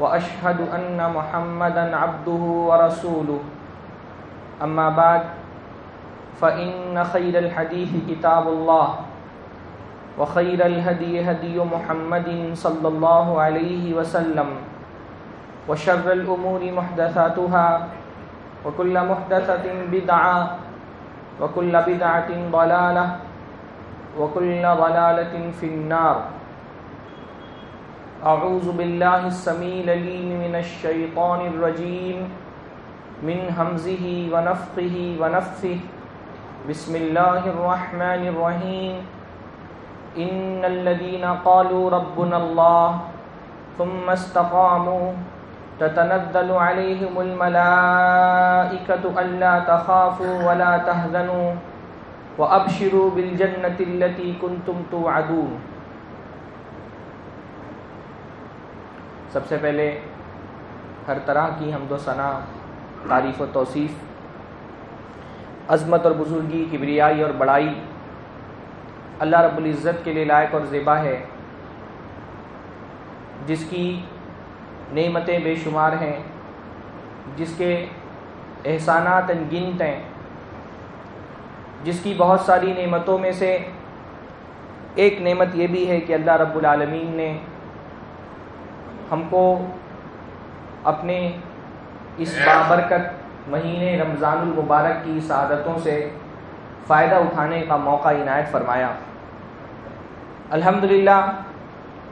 وأشهد أن محمدا عبده ورسوله. أما بعد، فإن خير الحديث كتاب الله، وخير الهدي هدي محمد صلى الله عليه وسلم، وشر الأمور محدثاتها، وكل محدثة بدعة، وكل بدعة ضلالة، وكل ضلالة في النار. أعوذ بالله السميع العليم من الشيطان الرجيم. من همزه ونفخه ونفثه. بسم الله الرحمن الرحيم. إن الذين قالوا ربنا الله ثم استقاموا تتنزل عليهم الملائكة ألا تخافوا ولا تهزنوا وأبشروا بالجنة التي كنتم توعدون. سب سے پہلے ہر طرح کی حمد و ثنا، تعریف و توصیف، عظمت اور بزرگی، کبریائی اور بڑائی اللہ رب العزت کے لیے لائق اور زیبا ہے، جس کی نعمتیں بے شمار ہیں، جس کے احسانات انگنت ہیں، جس کی بہت ساری نعمتوں میں سے ایک نعمت یہ بھی ہے کہ اللہ رب العالمین نے ہم کو اپنے اس بابرکت مہینے رمضان المبارک کی سعادتوں سے فائدہ اٹھانے کا موقع عنایت فرمایا۔ الحمدللہ،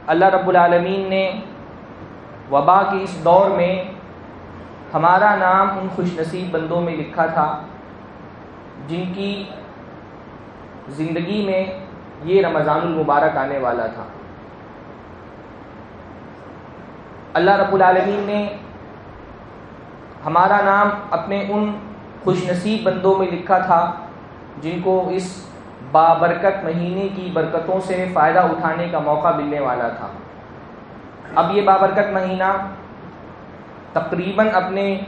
اللہ رب العالمین نے وبا کے اس دور میں ہمارا نام ان خوش نصیب بندوں میں لکھا تھا، جن کی زندگی میں یہ رمضان المبارک آنے والا تھا۔ اللہ رب العالمین نے ہمارا نام اپنے ان خوش نصیب بندوں میں لکھا تھا جن کو اس بابرکت مہینے کی برکتوں سے فائدہ اٹھانے کا موقع ملنے والا تھا۔ اب یہ بابرکت مہینہ تقریباً اپنے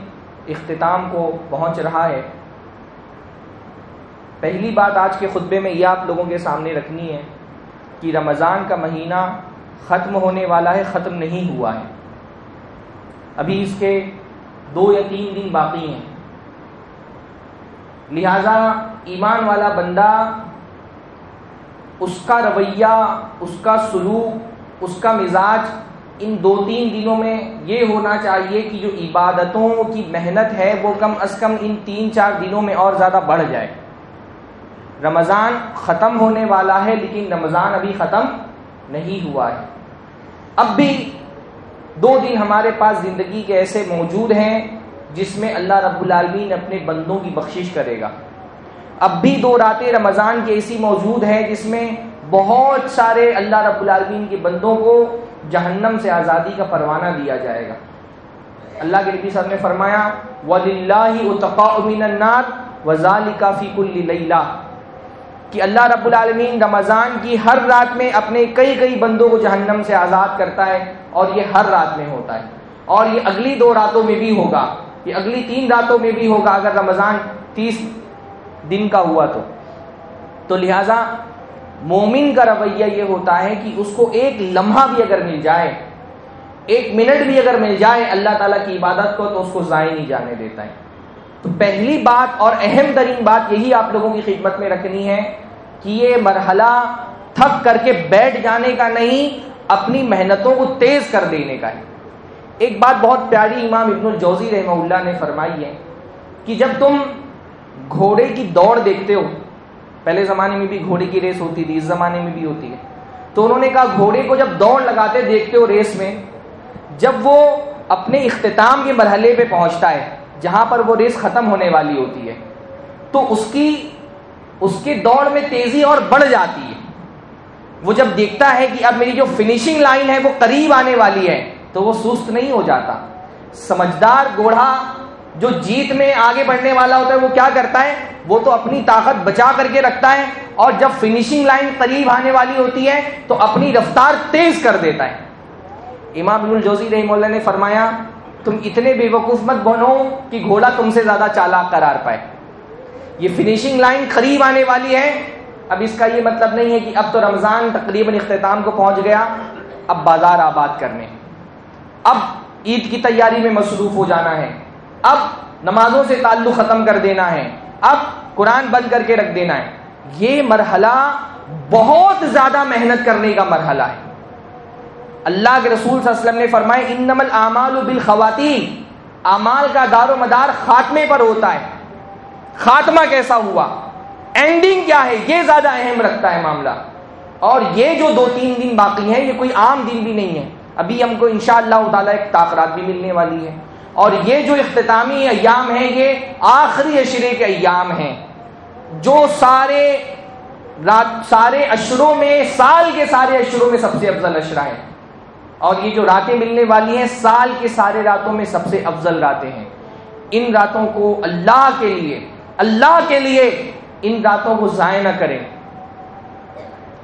اختتام کو پہنچ رہا ہے۔ پہلی بات آج کے خطبے میں یہ آپ لوگوں کے سامنے رکھنی ہے کہ رمضان کا مہینہ ختم ہونے والا ہے، ختم نہیں ہوا ہے۔ ابھی اس کے دو یا تین دن باقی ہیں۔ لہذا ایمان والا بندہ اس کا رویہ، اس کا سلوک، اس کا مزاج ان دو تین دنوں میں یہ ہونا چاہیے کہ جو عبادتوں کی محنت ہے وہ کم از کم ان تین چار دنوں میں اور زیادہ بڑھ جائے۔ رمضان ختم ہونے والا ہے لیکن رمضان ابھی ختم نہیں ہوا ہے۔ اب بھی دو دن ہمارے پاس زندگی کے ایسے موجود ہیں جس میں اللہ رب العالمین اپنے بندوں کی بخشش کرے گا۔ اب بھی دو راتیں رمضان کی ایسی موجود ہیں جس میں بہت سارے اللہ رب العالمین کے بندوں کو جہنم سے آزادی کا پروانہ دیا جائے گا۔ اللہ کے نبی صاحب نے فرمایا کہ اللہ رب العالمین رمضان کی ہر رات میں اپنے کئی کئی بندوں کو جہنم سے آزاد کرتا ہے اور یہ ہر رات میں ہوتا ہے اور یہ اگلی دو راتوں میں بھی ہوگا یہ اگلی تین راتوں میں بھی ہوگا اگر رمضان تیس دن کا ہوا تو تو لہذا مومن کا رویہ یہ ہوتا ہے کہ اس کو ایک لمحہ بھی اگر مل جائے، ایک منٹ بھی اگر مل جائے اللہ تعالیٰ کی عبادت کو تو اس کو ضائع نہیں جانے دیتا ہے۔ تو پہلی بات اور اہم ترین بات یہی آپ لوگوں کی خدمت میں رکھنی ہے کہ یہ مرحلہ تھک کر کے بیٹھ جانے کا نہیں، اپنی محنتوں کو تیز کر دینے کا ہے۔ ایک بات بہت پیاری امام ابن الجوزی رحمہ اللہ نے فرمائی ہے کہ جب تم گھوڑے کی دوڑ دیکھتے ہو، پہلے زمانے میں بھی گھوڑے کی ریس ہوتی تھی، اس زمانے میں بھی ہوتی ہے، تو انہوں نے کہا گھوڑے کو جب دوڑ لگاتے دیکھتے ہو ریس میں، جب وہ اپنے اختتام کے مرحلے پہ پہنچتا ہے، جہاں پر وہ ریس ختم ہونے والی ہوتی ہے، تو اس کی اس کے دوڑ میں تیزی اور بڑھ جاتی ہے۔ وہ جب دیکھتا ہے کہ اب میری جو فنیشنگ لائن ہے وہ قریب آنے والی ہے، تو وہ سست نہیں ہو جاتا۔ سمجھدار گوڑا جو جیت میں آگے بڑھنے والا ہوتا ہے، وہ کیا کرتا ہے؟ وہ تو اپنی طاقت بچا کر کے رکھتا ہے اور جب فنیشنگ لائن قریب آنے والی ہوتی ہے، تو اپنی رفتار تیز کر دیتا ہے۔ امام ابن الجوزی رحم اللہ نے فرمایا، تم اتنے بے وقوف مت بنو کہ گھوڑا تم سے زیادہ چالاک قرار پائے۔ یہ فنیشنگ لائن قریب آنے والی ہے۔ اب اس کا یہ مطلب نہیں ہے کہ اب تو رمضان تقریباً اختتام کو پہنچ گیا۔ اب بازار آباد کرنے۔ اب عید کی تیاری میں مصروف ہو جانا ہے۔ اب نمازوں سے تعلق ختم کر دینا ہے۔ اب قرآن بند کر کے رکھ دینا ہے۔ یہ مرحلہ بہت زیادہ محنت کرنے کا مرحلہ ہے۔ اللہ کے رسول صلی اللہ علیہ وسلم نے فرمائے انم العمال بالخواتین اعمال کا دار و مدار خاتمے پر ہوتا ہے۔ خاتمہ کیسا ہوا؟ اینڈنگ کیا ہے؟ یہ زیادہ اہم رکھتا ہے معاملہ۔ اور یہ جو دو تین دن باقی ہیں، یہ کوئی عام دن بھی نہیں ہے۔ ابھی ہم کو انشاءاللہ اللہ تعالیٰ ایک تاخرات بھی ملنے والی ہے۔ اور یہ جو اختتامی ایام ہیں، یہ آخری اشرے کے ایام ہیں۔ جو سارے رات، سارے اشروں میں، سال کے سارے اشروں میں سب سے افضل اشرا ہے اور یہ جو راتیں ملنے والی ہیں، سال کے سارے راتوں میں سب سے افضل راتیں ہیں۔ ان راتوں کو اللہ کے لیے اللہ کے لیے ان راتوں کو ضائع نہ کریں۔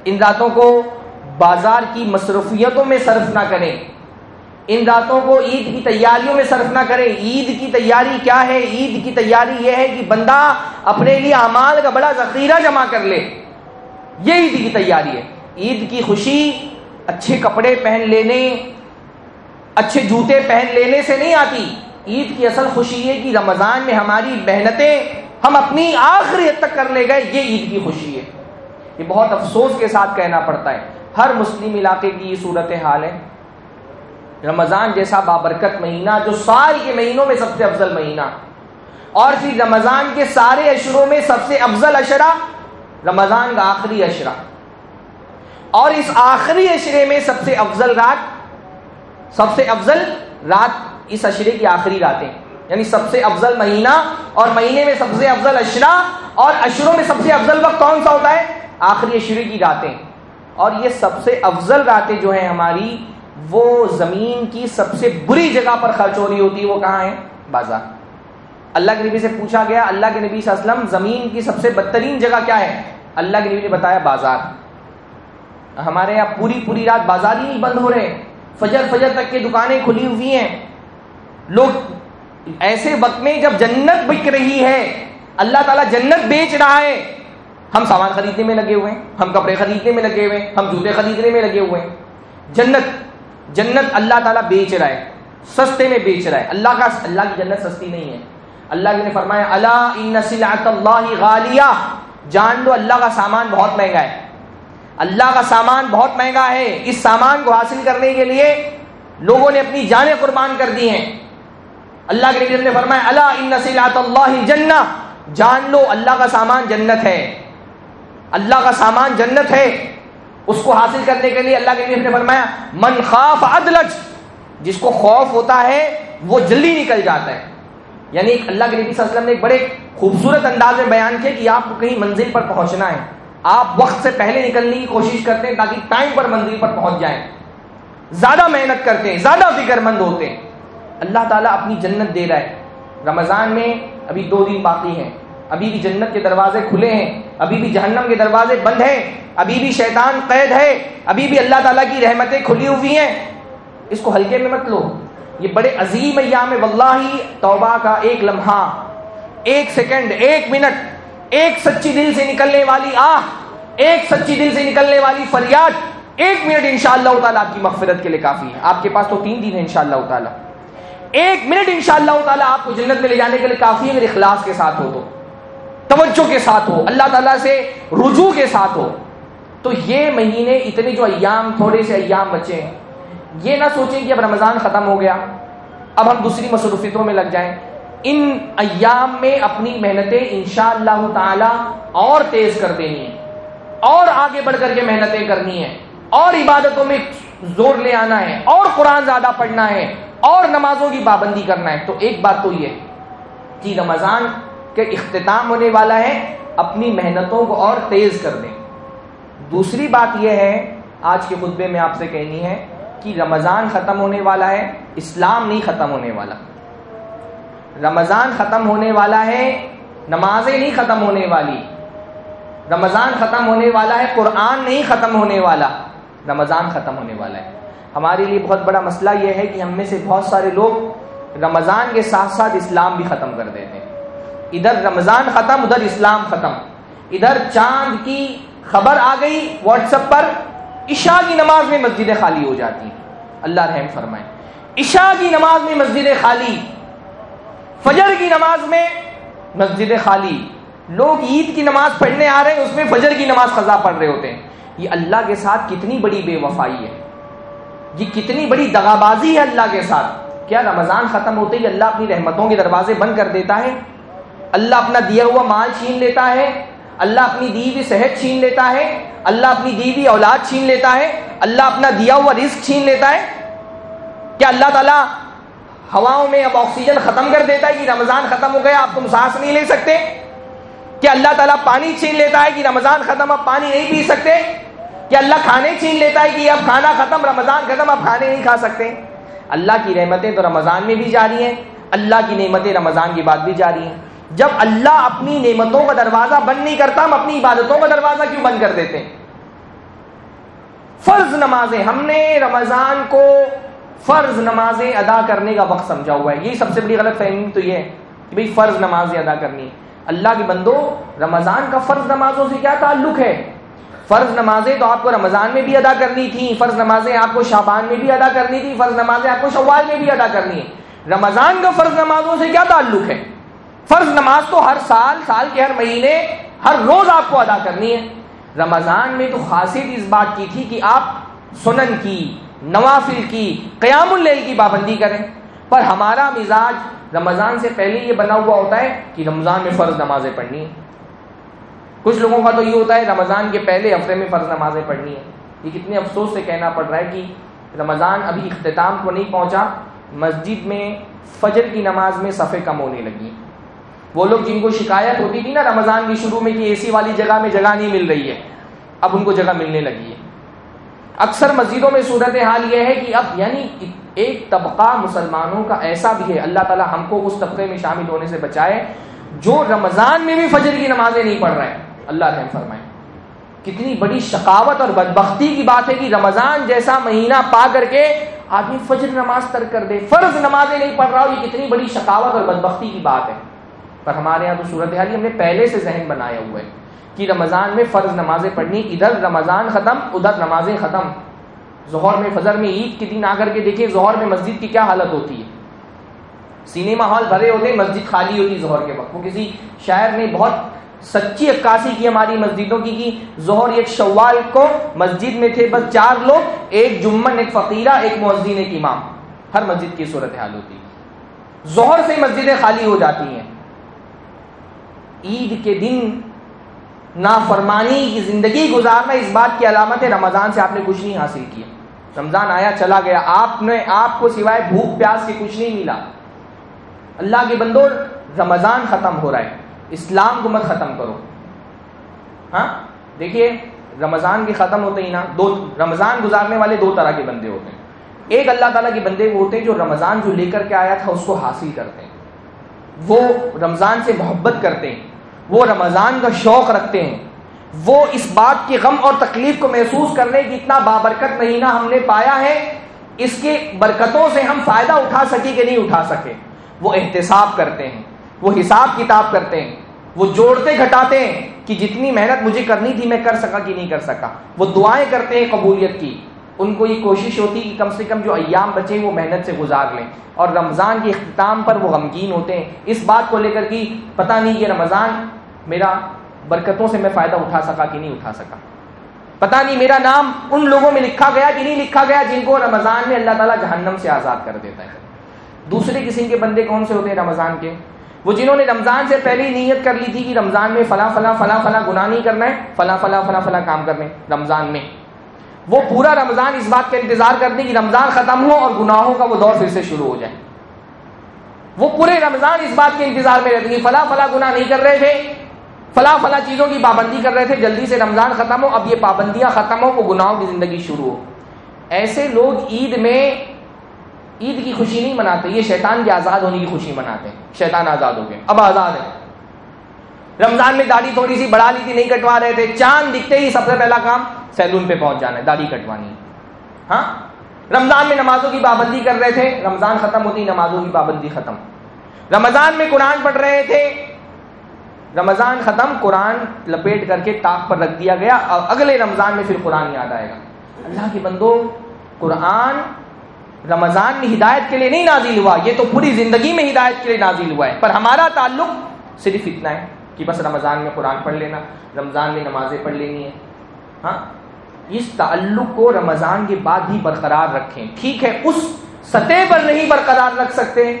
ان راتوں کو بازار کی مصروفیتوں میں صرف نہ کریں۔ ان راتوں کو عید کی تیاریوں میں صرف نہ کریں۔ عید کی تیاری کیا ہے؟ عید کی تیاری یہ ہے کہ بندہ اپنے لیے اعمال کا بڑا ذخیرہ جمع کر لے۔ یہ عید کی تیاری ہے۔ عید کی خوشی، اچھے کپڑے پہن لینے، اچھے جوتے پہن لینے سے نہیں آتی۔ عید کی اصل خوشی ہے کہ رمضان میں ہماری محنتیں ہم اپنی آخری حد تک کر لے گئے، یہ عید کی خوشی ہے۔ یہ بہت افسوس کے ساتھ کہنا پڑتا ہے۔ ہر مسلم علاقے کی یہ صورت حال ہے رمضان جیسا بابرکت مہینہ جو سال کے مہینوں میں سب سے افضل مہینہ۔ اور پھر رمضان کے سارے اشروں میں سب سے افضل اشرا رمضان کا آخری اشرا اور اس آخری اشرے میں سب سے افضل رات، سب سے افضل رات اس اشرے کی آخری راتیں۔ یعنی سب سے افضل مہینہ اور مہینے میں سب سے افضل اشرا اور اشروں میں سب سے افضل وقت کون سا ہوتا ہے؟ آخری اشرے کی راتیں۔ اور یہ سب سے افضل راتیں جو ہیں ہماری، وہ زمین کی سب سے بری جگہ پر خرچ ہو رہی ہوتی ہے وہ کہاں ہے بازار۔ اللہ کے نبی سے پوچھا گیا، اللہ کے نبی صلی اللہ علیہ وسلم، زمین کی سب سے بدترین جگہ کیا ہے؟ اللہ کے نبی نے بتایا، بازار۔ ہمارے یہاں پوری پوری رات بازار ہی نہیں بند ہو رہے۔ فجر فجر تک کی دکانیں کھلی ہوئی ہیں۔ لوگ ایسے وقت میں جب جنت بک رہی ہے، اللہ تعالیٰ جنت بیچ رہا ہے۔ ہم سامان خریدنے میں لگے ہوئے ہیں، ہم کپڑے خریدنے میں لگے ہوئے ہیں، ہم جوتے خریدنے میں لگے ہوئے ہیں۔ جنت جنت اللہ تعالیٰ بیچ رہا ہے، سستے میں بیچ رہا ہے۔ اللہ کا، اللہ کی جنت سستی نہیں ہے۔ اللہ نے فرمایا اللہ ان اللہ غالیہ جان لو، اللہ کا سامان بہت مہنگا ہے۔ اللہ کا سامان بہت مہنگا ہے۔ اس سامان کو حاصل کرنے کے لیے لوگوں نے اپنی جانیں قربان کر دی ہیں۔ اللہ کے نے فرمایا اللہ ان اللہ جنہ. جان لو، اللہ کا سامان جنت ہے۔ اللہ کا سامان جنت ہے۔ اس کو حاصل کرنے کے لیے اللہ کے نے فرمایا، من خاف ادلج جس کو خوف ہوتا ہے، وہ جلدی نکل جاتا ہے۔ یعنی اللہ کے نبی صلی اللہ علیہ وسلم نے ایک بڑے خوبصورت انداز میں بیان کیا کہ آپ کو کہیں منزل پر پہنچنا ہے۔ آپ وقت سے پہلے نکلنے کی کوشش کرتے ہیں تاکہ ٹائم پر منزل پر پہنچ جائیں۔ زیادہ محنت کرتے ہیں، زیادہ فکر مند ہوتے ہیں۔ اللہ تعالیٰ اپنی جنت دے رہا ہے۔ رمضان میں ابھی دو دن باقی ہیں۔ ابھی بھی جنت کے دروازے کھلے ہیں۔ ابھی بھی جہنم کے دروازے بند ہیں۔ ابھی بھی شیطان قید ہے۔ ابھی بھی اللہ تعالیٰ کی رحمتیں کھلی ہوئی ہیں۔ اس کو ہلکے میں مت لو۔ یہ بڑے عظیم ایام واللہ توبہ کا ایک لمحہ، ایک سیکنڈ، ایک منٹ، ایک سچی دل سے نکلنے والی آہ، ایک سچی دل سے نکلنے والی فریاد۔ ایک منٹ ان شاء اللہ تعالیٰ آپ کی مغفرت کے لیے کافی ہے۔ آپ کے پاس تو تین دن ہے ان شاء اللہ تعالیٰ۔ ایک منٹ ان شاء اللہ تعالیٰ آپ کو جنت میں لے جانے کے لیے کافی ہے، میرے اخلاص کے ساتھ ہو تو، توجہ کے ساتھ ہو، اللہ تعالیٰ سے رجوع کے ساتھ ہو۔ تو یہ مہینے اتنے جو ایام، تھوڑے سے ایام بچے ہیں۔ یہ نہ سوچیں کہ اب رمضان ختم ہو گیا، اب ہم دوسری مصروفیتوں میں لگ جائیں۔ ان ایام میں اپنی محنتیں انشاءاللہ اللہ تعالی اور تیز کر دینی ہے اور آگے بڑھ کر کے محنتیں کرنی ہے اور عبادتوں میں زور لے آنا ہے۔ اور قرآن زیادہ پڑھنا ہے۔ اور نمازوں کی پابندی کرنا ہے۔ تو ایک بات تو یہ کہ رمضان کے اختتام ہونے والا ہے، اپنی محنتوں کو اور تیز کر دیں۔ دوسری بات یہ ہے، آج کے خطبے میں آپ سے کہنی ہے کہ رمضان ختم ہونے والا ہے، اسلام نہیں ختم ہونے والا۔ رمضان ختم ہونے والا ہے، نمازیں نہیں ختم ہونے والی۔ رمضان ختم ہونے والا ہے، قرآن نہیں ختم ہونے والا۔ رمضان ختم ہونے والا ہے۔ ہمارے لیے بہت بڑا مسئلہ یہ ہے کہ ہم میں سے بہت سارے لوگ رمضان کے ساتھ ساتھ اسلام بھی ختم کر دیتے ہیں۔ ادھر رمضان ختم، ادھر اسلام ختم۔ ادھر چاند کی خبر آ گئی واٹس ایپ پر، عشاء کی نماز میں مسجدیں خالی ہو جاتی۔ ہیں اللہ رحم فرمائے۔ عشاء کی نماز میں مسجد خالی، فجر کی نماز میں مسجد خالی۔ لوگ عید کی نماز پڑھنے آ رہے ہیں، اس میں فجر کی نماز خزا پڑھ رہے ہوتے ہیں۔ یہ اللہ کے ساتھ کتنی بڑی بے وفائی ہے۔ یہ کتنی بڑی دغابازی ہے اللہ کے ساتھ۔ کیا رمضان ختم ہوتے ہی اللہ اپنی رحمتوں کے دروازے بند کر دیتا ہے؟ اللہ اپنا دیا ہوا مال چھین لیتا ہے، اللہ اپنی دی ہوئی صحت چھین لیتا ہے، اللہ اپنی دی ہوئی اولاد چھین لیتا ہے، اللہ اپنا دیا ہوا رزق چھین لیتا ہے۔ کیا اللہ تعالیٰ ہواؤں میں اب آکسیجن ختم کر دیتا ہے کہ رمضان ختم ہو گیا، آپ تم سانس نہیں لے سکتے؟ کیا اللہ تعالیٰ پانی چھین لیتا ہے کہ رمضان ختم اب پانی نہیں پی سکتے؟ کیا اللہ کھانے چھین لیتا ہے کہ اب کھانا ختم، رمضان ختم اب کھانے نہیں کھا سکتے۔ اللہ کی رحمتیں تو رمضان میں بھی جاری ہیں، اللہ کی نعمتیں رمضان کی بات بھی جاری ہیں۔ جب اللہ اپنی نعمتوں کا دروازہ بند نہیں کرتا، ہم اپنی عبادتوں کا دروازہ کیوں بند کر دیتے ہیں؟ فرض نمازیں، ہم نے رمضان کو فرض نمازیں ادا کرنے کا وقت سمجھا ہوا ہے۔ یہی سب سے بڑی غلط فہمی تو یہ ہے کہ بھائی فرض نمازیں ادا کرنی ہے اللہ کے بندو، رمضان کا فرض نمازوں سے کیا تعلق ہے؟ فرض نمازیں تو آپ کو رمضان میں بھی ادا کرنی تھی فرض نمازیں آپ کو شابان میں بھی ادا کرنی تھی فرض نمازیں آپ کو شوال میں بھی ادا کرنی ہے رمضان کا فرض نمازوں سے کیا تعلق ہے؟ فرض نماز تو ہر سال سال کے ہر مہینے، ہر روز آپ کو ادا کرنی ہے۔ رمضان میں تو خاصیت اس بات کی تھی کہ آپ سنن کی، نوافل کی، قیام اللیل کی پابندی کریں۔ پر ہمارا مزاج رمضان سے پہلے یہ بنا ہوا ہوتا ہے کہ رمضان میں فرض نمازیں پڑھنی ہیں۔ کچھ لوگوں کا تو یہ ہوتا ہے، رمضان کے پہلے ہفتے میں فرض نمازیں پڑھنی ہیں۔ یہ کتنے افسوس سے کہنا پڑ رہا ہے کہ رمضان ابھی اختتام کو نہیں پہنچا، مسجد میں فجر کی نماز میں صفحے کم ہونے لگی۔ وہ لوگ جن کو شکایت ہوتی تھی نا رمضان کی شروع میں کہ اے سی والی جگہ میں جگہ نہیں مل رہی ہے، اب ان کو جگہ ملنے لگی ہے۔ اکثر مسجدوں میں صورت حال یہ ہے کہ اب یعنی ایک طبقہ مسلمانوں کا ایسا بھی ہے، اللہ تعالی ہم کو اس طبقے میں شامل ہونے سے بچائے، جو رمضان میں بھی فجر کی نمازیں نہیں پڑھ رہے ہیں اللہ رحم فرمائے کتنی بڑی شکاوت اور بدبختی کی بات ہے کہ رمضان جیسا مہینہ پا کر کے آدمی فجر نماز ترک کر دے، فرض نمازیں نہیں پڑھ رہا ہو یہ کتنی بڑی شکاوت اور بدبختی کی بات ہے۔ پر ہمارے یہاں تو صورت حال ہم نے پہلے سے ذہن بنایا ہوا ہے کہ رمضان میں فرض نمازیں پڑھنی، ادھر رمضان ختم، ادھر نمازیں ختم۔ ظہر میں، فجر میں، عید کے دن آ کر کے دیکھیں ظہر میں مسجد کی کیا حالت ہوتی ہے۔ سینما ہال بھرے ہوتے مسجد خالی ہوتی ظہر کے وقت۔ وہ کسی شاعر نے بہت سچی عکاسی کی ہماری مسجدوں کی کی۔ ظہر ایک شوال کو مسجد میں تھے، بس چار لوگ، ایک جمن ایک فقیرہ، ایک مؤذن، ایک امام۔ ہر مسجد کی صورت حال ہوتی ہے۔ ظہر سے مسجدیں خالی ہو جاتی ہیں۔ عید کے دن نافرمانی کی زندگی گزارنا اس بات کی علامت ہے، رمضان سے آپ نے کچھ نہیں حاصل کیا۔ رمضان آیا، چلا گیا۔ آپ نے، آپ کو سوائے بھوک، پیاس کے کچھ نہیں ملا۔ اللہ کے بندو رمضان ختم ہو رہا ہے۔ اسلام کو مت ختم کرو۔ ہاں؟ دیکھیے، رمضان کے ختم ہوتے ہی نا، دو رمضان گزارنے والے دو طرح کے بندے ہوتے ہیں۔ ایک اللہ تعالیٰ کے بندے وہ ہوتے ہیں جو رمضان جو لے کر کے آیا تھا، اس کو حاصل کرتے ہیں۔ وہ رمضان سے محبت کرتے ہیں۔ وہ رمضان کا شوق رکھتے ہیں۔ وہ اس بات کی غم اور تکلیف کو محسوس کرنے کی اتنا بابرکت مہینہ ہم نے پایا ہے، اس کے برکتوں سے ہم فائدہ اٹھا سکے کہ نہیں اٹھا سکے وہ احتساب کرتے ہیں۔ وہ حساب کتاب کرتے ہیں۔ وہ جوڑتے گھٹاتے ہیں کہ جتنی محنت مجھے کرنی تھی میں کر سکا کہ نہیں کر سکا۔ وہ دعائیں کرتے ہیں قبولیت کی۔ ان کو یہ کوشش ہوتی کہ کم سے کم جو ایام بچے وہ محنت سے گزار لیں۔ اور رمضان کے اختتام پر وہ غمگین ہوتے ہیں۔ اس بات کو لے کر کہ پتہ نہیں یہ رمضان میرا برکتوں سے میں فائدہ اٹھا سکا کہ نہیں اٹھا سکا۔ پتہ نہیں میرا نام ان لوگوں میں لکھا گیا کہ نہیں لکھا گیا جن کو رمضان میں اللہ تعالیٰ جہنم سے آزاد کر دیتا ہے۔ دوسرے قسم کے بندے کون سے ہوتے ہیں رمضان کے؟ وہ جنہوں نے رمضان سے پہلے نیت کر لی تھی کہ رمضان میں فلاں فلاں فلاں فلاں گناہ نہیں کرنا ہے، فلاں فلاں فلاں فلاں کام کرنے رمضان میں۔ وہ پورا رمضان اس بات کا انتظار کرتے کہ رمضان ختم ہو اور گناہوں کا وہ دور پھر سے شروع ہو جائے۔ وہ پورے رمضان اس بات کے انتظار میں رہتے کہ فلاں فلاں گناہ نہیں کر رہے تھے، فلاں فلاں چیزوں کی پابندی کر رہے تھے، جلدی سے رمضان ختم ہو، اب یہ پابندیاں ختم ہو، وہ گناہوں کی زندگی شروع ہو۔ ایسے لوگ عید میں عید کی خوشی نہیں مناتے، یہ شیطان کے آزاد ہونے کی خوشی مناتے ہیں، شیطان آزاد ہو گئے، اب آزاد ہے رمضان میں داڑھی تھوڑی سی بڑھا لی تھی، نہیں کٹوا رہے تھے، چاند دکھتے ہی سب سے پہلا کام، سیلون پہ پہنچ جانا ہے، داڑھی کٹوانی۔ ہاں؟ رمضان میں نمازوں کی پابندی کر رہے تھے، رمضان ختم ہوتی، نمازوں کی پابندی ختم۔ رمضان میں قرآن پڑھ رہے تھے، رمضان ختم، قرآن لپیٹ کر کے تاخ پر رکھ دیا گیا۔ اور اگلے رمضان میں پھر قرآن یاد آئے گا۔ اللہ کے بندو، قرآن رمضان میں ہدایت کے لیے نہیں نازل ہوا، یہ تو پوری زندگی میں ہدایت کے لیے نازل ہوا ہے۔ پر ہمارا تعلق صرف اتنا ہے کہ بس رمضان میں قرآن پڑھ لینا، رمضان میں نمازیں پڑھ لینی ہے ہاں؟ اس تعلق کو رمضان کے بعد بھی برقرار رکھیں۔ ٹھیک ہے، اس سطح پر نہیں برقرار رکھ سکتے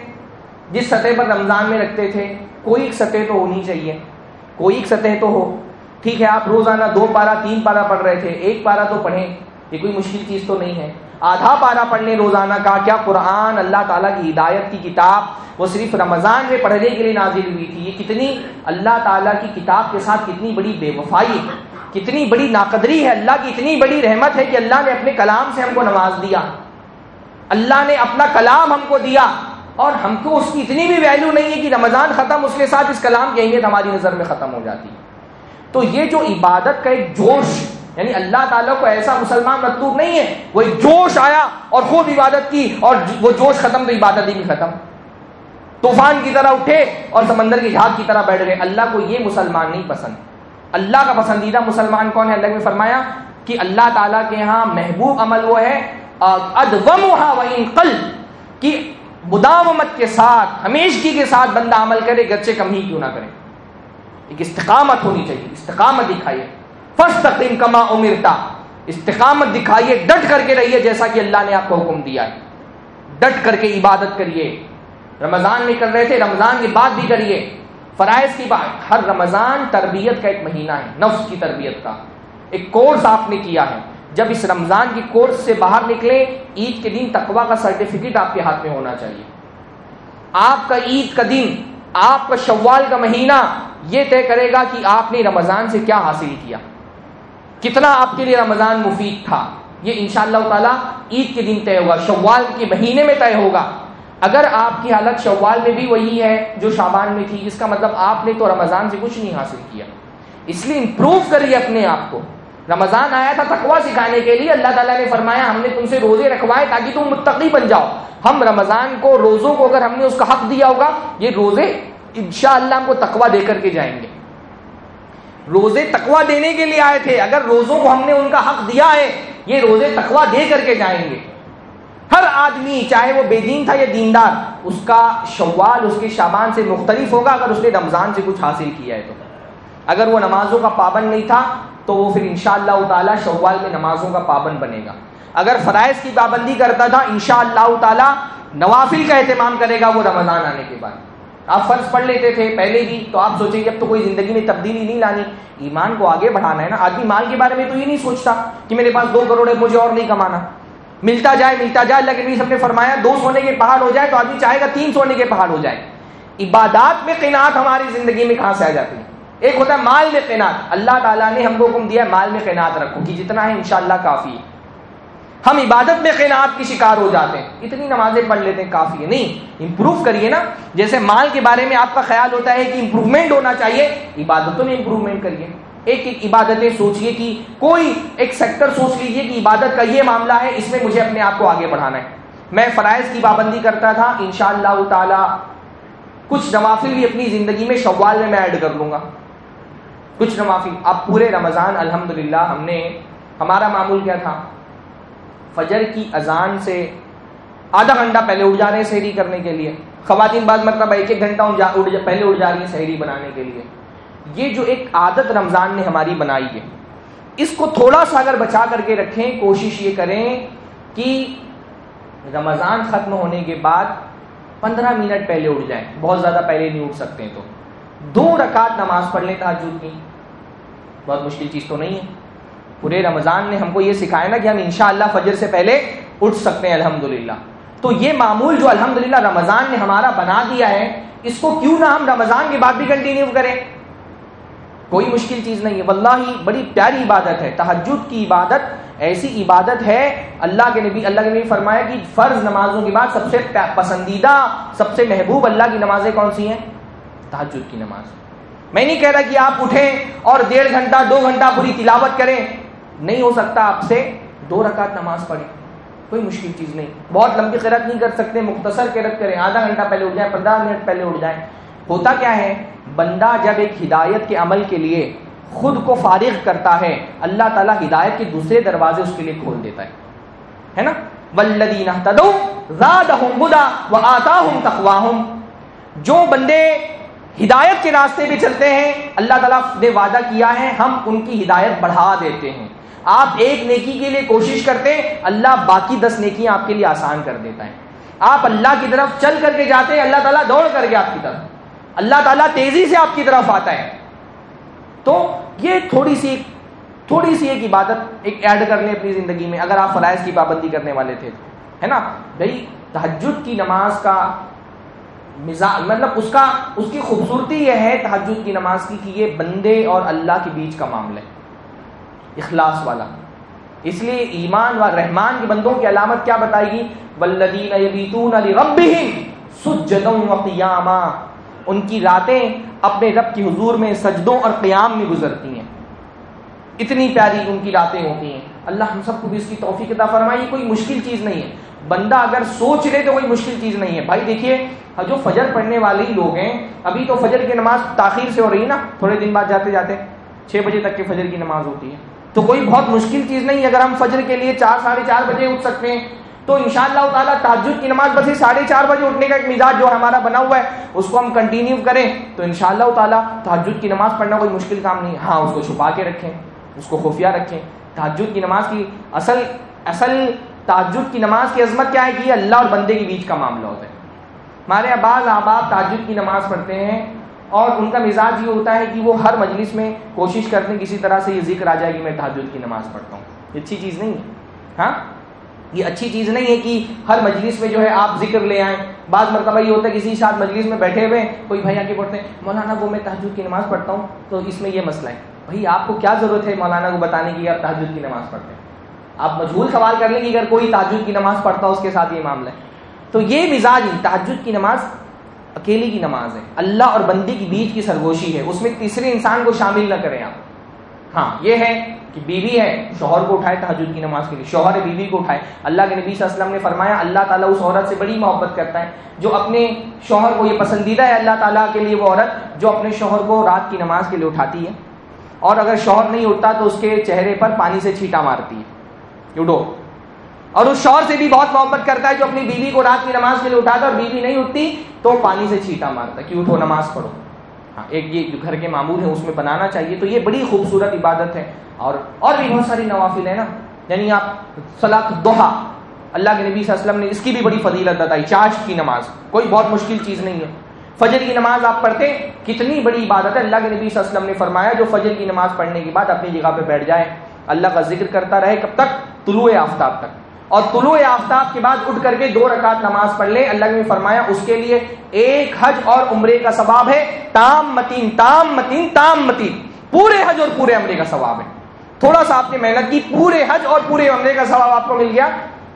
جس سطح پر رمضان میں رکھتے تھے۔ کوئی ایک سطح تو ہونی چاہیے۔ کوئی ایک سطح تو ہو۔ ٹھیک ہے، آپ روزانہ دو پارا تین پارا پڑھ رہے تھے، ایک پارا تو پڑھیں۔ یہ کوئی مشکل چیز تو نہیں ہے۔ آدھا پارا پڑھنے روزانہ کا کیا قرآن اللہ تعالیٰ کی ہدایت کی کتاب وہ صرف رمضان میں پڑھنے کے لیے نازل ہوئی تھی۔ یہ کتنی اللہ تعالیٰ کی کتاب کے ساتھ کتنی بڑی بے وفائی ہے۔ کتنی بڑی ناقدری ہے۔ اللہ کی اتنی بڑی رحمت ہے کہ اللہ نے اپنے کلام سے ہم کو نواز دیا۔ اللہ نے اپنا کلام ہم کو دیا۔ اور ہم کو اس کی اتنی بھی ویلو نہیں ہے کہ رمضان ختم، اس کے ساتھ اس کلام کی اہمیت ہماری نظر میں ختم ہو جاتی۔ تو یہ جو عبادت کا ایک جوش یعنی اللہ تعالیٰ کو ایسا مسلمان مطلوب نہیں ہے۔ وہ جوش آیا اور خوب عبادت کی اور وہ جوش ختم تو عبادت ہی بھی ختم۔ طوفان کی طرح اٹھے اور سمندر کی جھاگ کی طرح بیٹھ گئے۔ اللہ کو یہ مسلمان نہیں پسند۔ اللہ کا پسندیدہ مسلمان کون ہے؟ اللہ نے فرمایا کہ اللہ تعالیٰ کے ہاں محبوب عمل وہ ہے۔ کہ مداومت کے ساتھ، ہمیشگی کے ساتھ بندہ عمل کرے، گرچہ کم ہی کیوں نہ کرے۔ ایک استقامت ہونی چاہیے، استقامت دکھائیے۔ فستقیم کما امرتا استقامت دکھائیے، ڈٹ کر کے رہیے جیسا کہ اللہ نے آپ کو حکم دیا ہے۔ ڈٹ کر کے عبادت کریے۔ رمضان میں کر رہے تھے، رمضان کی بات بھی کریے۔ فرائض کی بات، ہر رمضان تربیت کا ایک مہینہ ہے، نفس کی تربیت کا۔ ایک کورس آپ نے کیا ہے۔ جب اس رمضان کی کورس سے باہر نکلے، عید کے دن تقوا کا سرٹیفکیٹ آپ کے ہاتھ میں ہونا چاہیے۔ آپ کا عید کا دن، آپ کا شوال کا مہینہ، یہ طے کرے گا کہ آپ نے رمضان سے کیا حاصل کیا۔ کتنا آپ کے لیے رمضان مفید تھا؟ یہ ان شاء اللہ تعالیٰ عید کے دن طے ہوگا، شوال کے مہینے میں طے ہوگا۔ اگر آپ کی حالت شوال میں بھی وہی ہے جو شابان میں تھی، اس کا مطلب آپ نے تو رمضان سے کچھ نہیں حاصل کیا۔ اس لیے امپروو کریے اپنے آپ کو۔ رمضان آیا تھا تقوا سکھانے کے لیے، اللہ تعالیٰ نے فرمایا، ہم نے تم سے روزے رکھوائے تاکہ تم متقی بن جاؤ۔ ہم رمضان کو، روزوں کو اگر ہم نے اس کا حق دیا ہوگا، یہ روزے انشاءاللہ ہم کو تقوا دے کر کے جائیں گے۔ روزے تقوا دینے کے لیے آئے تھے۔ اگر روزوں کو ہم نے ان کا حق دیا ہے، یہ روزے تقوا دے کر کے جائیں گے۔ ہر آدمی، چاہے وہ بے دین تھا یا دیندار، اس کا شوال، اس کے شابان سے مختلف ہوگا اگر اس نے رمضان سے کچھ حاصل کیا ہے تو۔ اگر وہ نمازوں کا پابند نہیں تھا، تو وہ پھر انشاءاللہ اللہ تعالیٰ شوال میں نمازوں کا پابند بنے گا۔ اگر فرائض کی پابندی کرتا تھا، انشاءاللہ اللہ تعالیٰ نوافل کا اہتمام کرے گا وہ رمضان آنے کے بعد۔ آپ فرض پڑھ لیتے تھے پہلے بھی تو آپ سوچیں گے اب تو کوئی زندگی میں تبدیلی نہیں لانی ایمان کو آگے بڑھانا ہے نا۔ آدمی مال کے بارے میں تو یہ نہیں سوچتا کہ میرے پاس دو کروڑ ہے، مجھے اور نہیں کمانا۔ ملتا جائے ملتا جائے۔ اللہ کے نبی سب نے فرمایا، دو سونے کے پہاڑ ہو جائے تو آدمی چاہے گا تین سونے کے پہاڑ ہو جائے۔ عبادات میں قینات ہماری زندگی میں کہاں سے آ جاتی ہے؟ ایک ہوتا ہے مال میں قینات اللہ تعالیٰ نے ہم کو حکم دیا مال میں قینات رکھو، کہ جتنا ہے انشاءاللہ کافی ہے۔ ہم عبادت میں قینات کی شکار ہو جاتے ہیں۔ اتنی نمازیں پڑھ لیتے ہیں، کافی ہے۔ نہیں امپروو کریے نا۔ جیسے مال کے بارے میں آپ کا خیال ہوتا ہے کہ امپروومنٹ ہونا چاہیے، عبادتوں میں امپروومنٹ کریے۔ ایک ایک عبادتیں سوچیے کہ کوئی ایک سیکٹر سوچ لیجیے کہ عبادت کا یہ معاملہ ہے، اس میں مجھے اپنے آپ کو آگے بڑھانا ہے۔ میں فرائض کی پابندی کرتا تھا ان شاء اللہ تعالی کچھ نوافل بھی اپنی زندگی میں شوال میں میں ایڈ کر لوں گا۔ کچھ نوافل۔ اب پورے رمضان الحمد ہم نے، ہمارا معمول کیا تھا؟ فجر کی اذان سے آدھا گھنٹہ پہلے اٹھ جا رہے ہیں سحری کرنے کے لیے۔ خواتین بعد مطلب ایک ایک گھنٹہ پہلے اٹھ جا رہی ہیں سحری بنانے کے لیے۔ یہ جو ایک عادت رمضان نے ہماری بنائی ہے۔ اس کو تھوڑا سا اگر بچا کر کے رکھیں، کوشش یہ کریں کہ رمضان ختم ہونے کے بعد پندرہ منٹ پہلے اٹھ جائیں۔ بہت زیادہ پہلے نہیں اٹھ سکتے تو۔ دو رکعت نماز پڑھ لیں تحجد کی۔ بہت مشکل چیز تو نہیں ہے۔ پورے رمضان نے ہم کو یہ سکھایا نا کہ ہم انشاءاللہ فجر سے پہلے اٹھ سکتے ہیں، الحمدللہ۔ تو یہ معمول جو الحمدللہ رمضان نے ہمارا بنا دیا ہے، اس کو کیوں نہ ہم رمضان کے بعد بھی کنٹینیو کریں؟ کوئی مشکل چیز نہیں ہے۔ واللہ بڑی پیاری عبادت ہے تحجد کی عبادت ایسی عبادت ہے، اللہ کے نبی، اللہ کے نبی فرمایا کہ فرض نمازوں کے بعد سب سے پسندیدہ، سب سے محبوب اللہ کی نمازیں کون سی ہیں؟ تحجد کی نماز۔ میں نہیں کہہ رہا کہ آپ اٹھیں اور ڈیڑھ گھنٹہ، دو گھنٹہ پوری تلاوت کریں نہیں ہو سکتا آپ سے دو رکعت نماز پڑھیں، کوئی مشکل چیز نہیں۔ بہت لمبی قرت نہیں کر سکتے، مختصر قرت کریں، آدھا گھنٹہ پہلے اٹھ جائیں، پندرہ منٹ پہلے اٹھ جائیں۔ ہوتا کیا ہے؟ بندہ جب ایک ہدایت کے عمل کے لیے خود کو فارغ کرتا ہے، اللہ تعالیٰ ہدایت کے دوسرے دروازے اس کے لیے کھول دیتا ہے۔ ہے نا؟ ولدین جو بندے ہدایت کے راستے پہ چلتے ہیں، اللہ تعالیٰ نے وعدہ کیا ہے، ہم ان کی ہدایت بڑھا دیتے ہیں۔ آپ ایک نیکی کے لیے کوشش کرتے ہیں، اللہ باقی دس نیکیاں آپ کے لیے آسان کر دیتا ہے۔ آپ اللہ کی طرف چل کر کے جاتے ہیں، اللہ تعالیٰ دوڑ کر کے آپ کی طرف۔ اللہ تعالیٰ تیزی سے آپ کی طرف آتا ہے۔ تو یہ تھوڑی سی تھوڑی سی ایک عبادت ایک ایڈ کر لیں اپنی زندگی میں، اگر آپ فرائض کی پابندی کرنے والے تھے۔ ہے نا؟ بھائی تحجد کی نماز کا مزاج مطلب اس کا، اس کی خوبصورتی یہ ہے تحجد کی نماز کی کہ یہ بندے اور اللہ کے بیچ کا معاملہ ہے۔ اخلاص والا۔ اس لیے ایمان و رحمان کے بندوں کی علامت کیا بتائے گی؟ ولدین ان کی راتیں اپنے رب کی حضور میں سجدوں اور قیام میں گزرتی ہیں۔ اتنی پیاری ان کی راتیں ہوتی ہیں۔ اللہ ہم سب کو بھی اس کی توفیق عطا فرمائی کوئی مشکل چیز نہیں ہے۔ بندہ اگر سوچ لے تو کوئی مشکل چیز نہیں ہے۔ بھائی دیکھیے ہاں جو فجر پڑھنے والے ہی لوگ ہیں، ابھی تو فجر کی نماز تاخیر سے ہو رہی ہے نا، تھوڑے دن بعد جاتے جاتے، چھ بجے تک کے فجر کی نماز ہوتی ہے۔ تو کوئی بہت مشکل چیز نہیں، اگر ہم فجر کے لیے چار، ساڑھے چار بجے اٹھ سکتے ہیں، تو ان شاء اللہ تعالیٰ تاجد کی نماز بس ساڑھے چار بجے اٹھنے کا ایک مزاج جو ہمارا بنا ہوا ہے، اس کو ہم کنٹینیو کریں، تو ان شاء اللہ تعالیٰ تحجد کی نماز پڑھنا کوئی مشکل کام نہیں۔ ہاں اس کو چھپا کے رکھیں، اس کو خفیہ رکھیں۔ تحجد کی نماز کی اصل اصل تاجد کی نماز کی عظمت کیا ہے؟ کہ یہ اللہ اور بندے کے بیچ کا معاملہ ہوتا ہے۔ ہمارے بعض احباب تاجد کی نماز پڑھتے ہیں اور ان کا مزاج یہ ہوتا ہے کہ وہ ہر مجلس میں کوشش کرتے ہیں کسی طرح سے یہ ذکر آ جائے کہ میں تحجد کی نماز پڑھتا ہوں۔ یہ اچھی چیز نہیں ہے۔ ہاں؟ یہ اچھی چیز نہیں ہے کہ ہر مجلس میں جو ہے آپ ذکر لے آئیں۔ بعض مرتبہ یہ ہوتا ہے کسی ساتھ مجلس میں بیٹھے ہوئے کوئی بھائی آ کے پڑھتے ہیں، مولانا وہ میں تحجد کی نماز پڑھتا ہوں۔ تو اس میں یہ مسئلہ ہے۔ بھائی، آپ کو کیا ضرورت ہے مولانا کو بتانے کی آپ تحجد کی نماز پڑھتے ہیں؟ آپ مجبور سوال کر لیں کہ اگر کوئی تحجد کی نماز پڑھتا ہو، اس کے ساتھ یہ معاملہ ہے۔ تو یہ مزاج ہی تحجد کی نماز اکیلی کی نماز ہے۔ اللہ اور بندی کی بیچ کی سرگوشی ہے۔ اس میں تیسرے انسان کو شامل نہ کریں آپ۔ ہاں یہ ہے کہ بیوی ہے، شوہر کو اٹھائے تحجد کی نماز کے لیے۔ شوہر بیوی کو اٹھائے۔ اللہ کے نبی صلی اللہ علیہ وسلم نے فرمایا، اللہ تعالیٰ اس عورت سے بڑی محبت کرتا ہے۔ جو اپنے شوہر کو، یہ پسندیدہ ہے اللہ تعالیٰ کے لیے وہ عورت جو اپنے شوہر کو رات کی نماز کے لیے اٹھاتی ہے۔ اور اگر شوہر نہیں اٹھتا تو اس کے چہرے پر پانی سے چھیٹا مارتی ہے۔ اٹھو اور اس شوہر سے بھی بہت محبت کرتا ہے جو اپنی بیوی کو رات کی نماز کے لیے اٹھاتا اور بیوی نہیں اٹھتی تو پانی سے چھیٹا مارتا کہ اٹھو، نماز پڑھو۔ ہاں ایک یہ جو گھر کے معمول ہیں، اس میں بنانا چاہیے۔ تو یہ بڑی خوبصورت عبادت ہے۔ اور اور بھی بہت ساری نوافل ہیں نا۔ یعنی آپ صلاح دوحا اللہ کے نبی صلی اللہ علیہ وسلم نے اس کی بھی بڑی فضیلت بتائی، چاش کی نماز۔ کوئی بہت مشکل چیز نہیں ہے۔ فجر کی نماز آپ پڑھتے کتنی بڑی عبادت ہے۔ اللہ کے نبی صلی اللہ علیہ وسلم نے فرمایا، جو فجر کی نماز پڑھنے کے بعد اپنی جگہ پہ بیٹھ جائے، اللہ کا ذکر کرتا رہے کب تک؟ طلوع آفتاب تک۔ اور طلوع آفتاب کے بعد اٹھ کر کے دو رکعت نماز پڑھ لے اللہ نے فرمایا، اس کے لیے ایک حج اور عمرے کا ثواب ہے۔ تام متین تام متین تام متین۔ پورے حج اور پورے عمرے کا ثواب ہے۔ تھوڑا سا آپ نے محنت کی، پورے حج اور پورے عمرے کا ثواب آپ کو مل گیا۔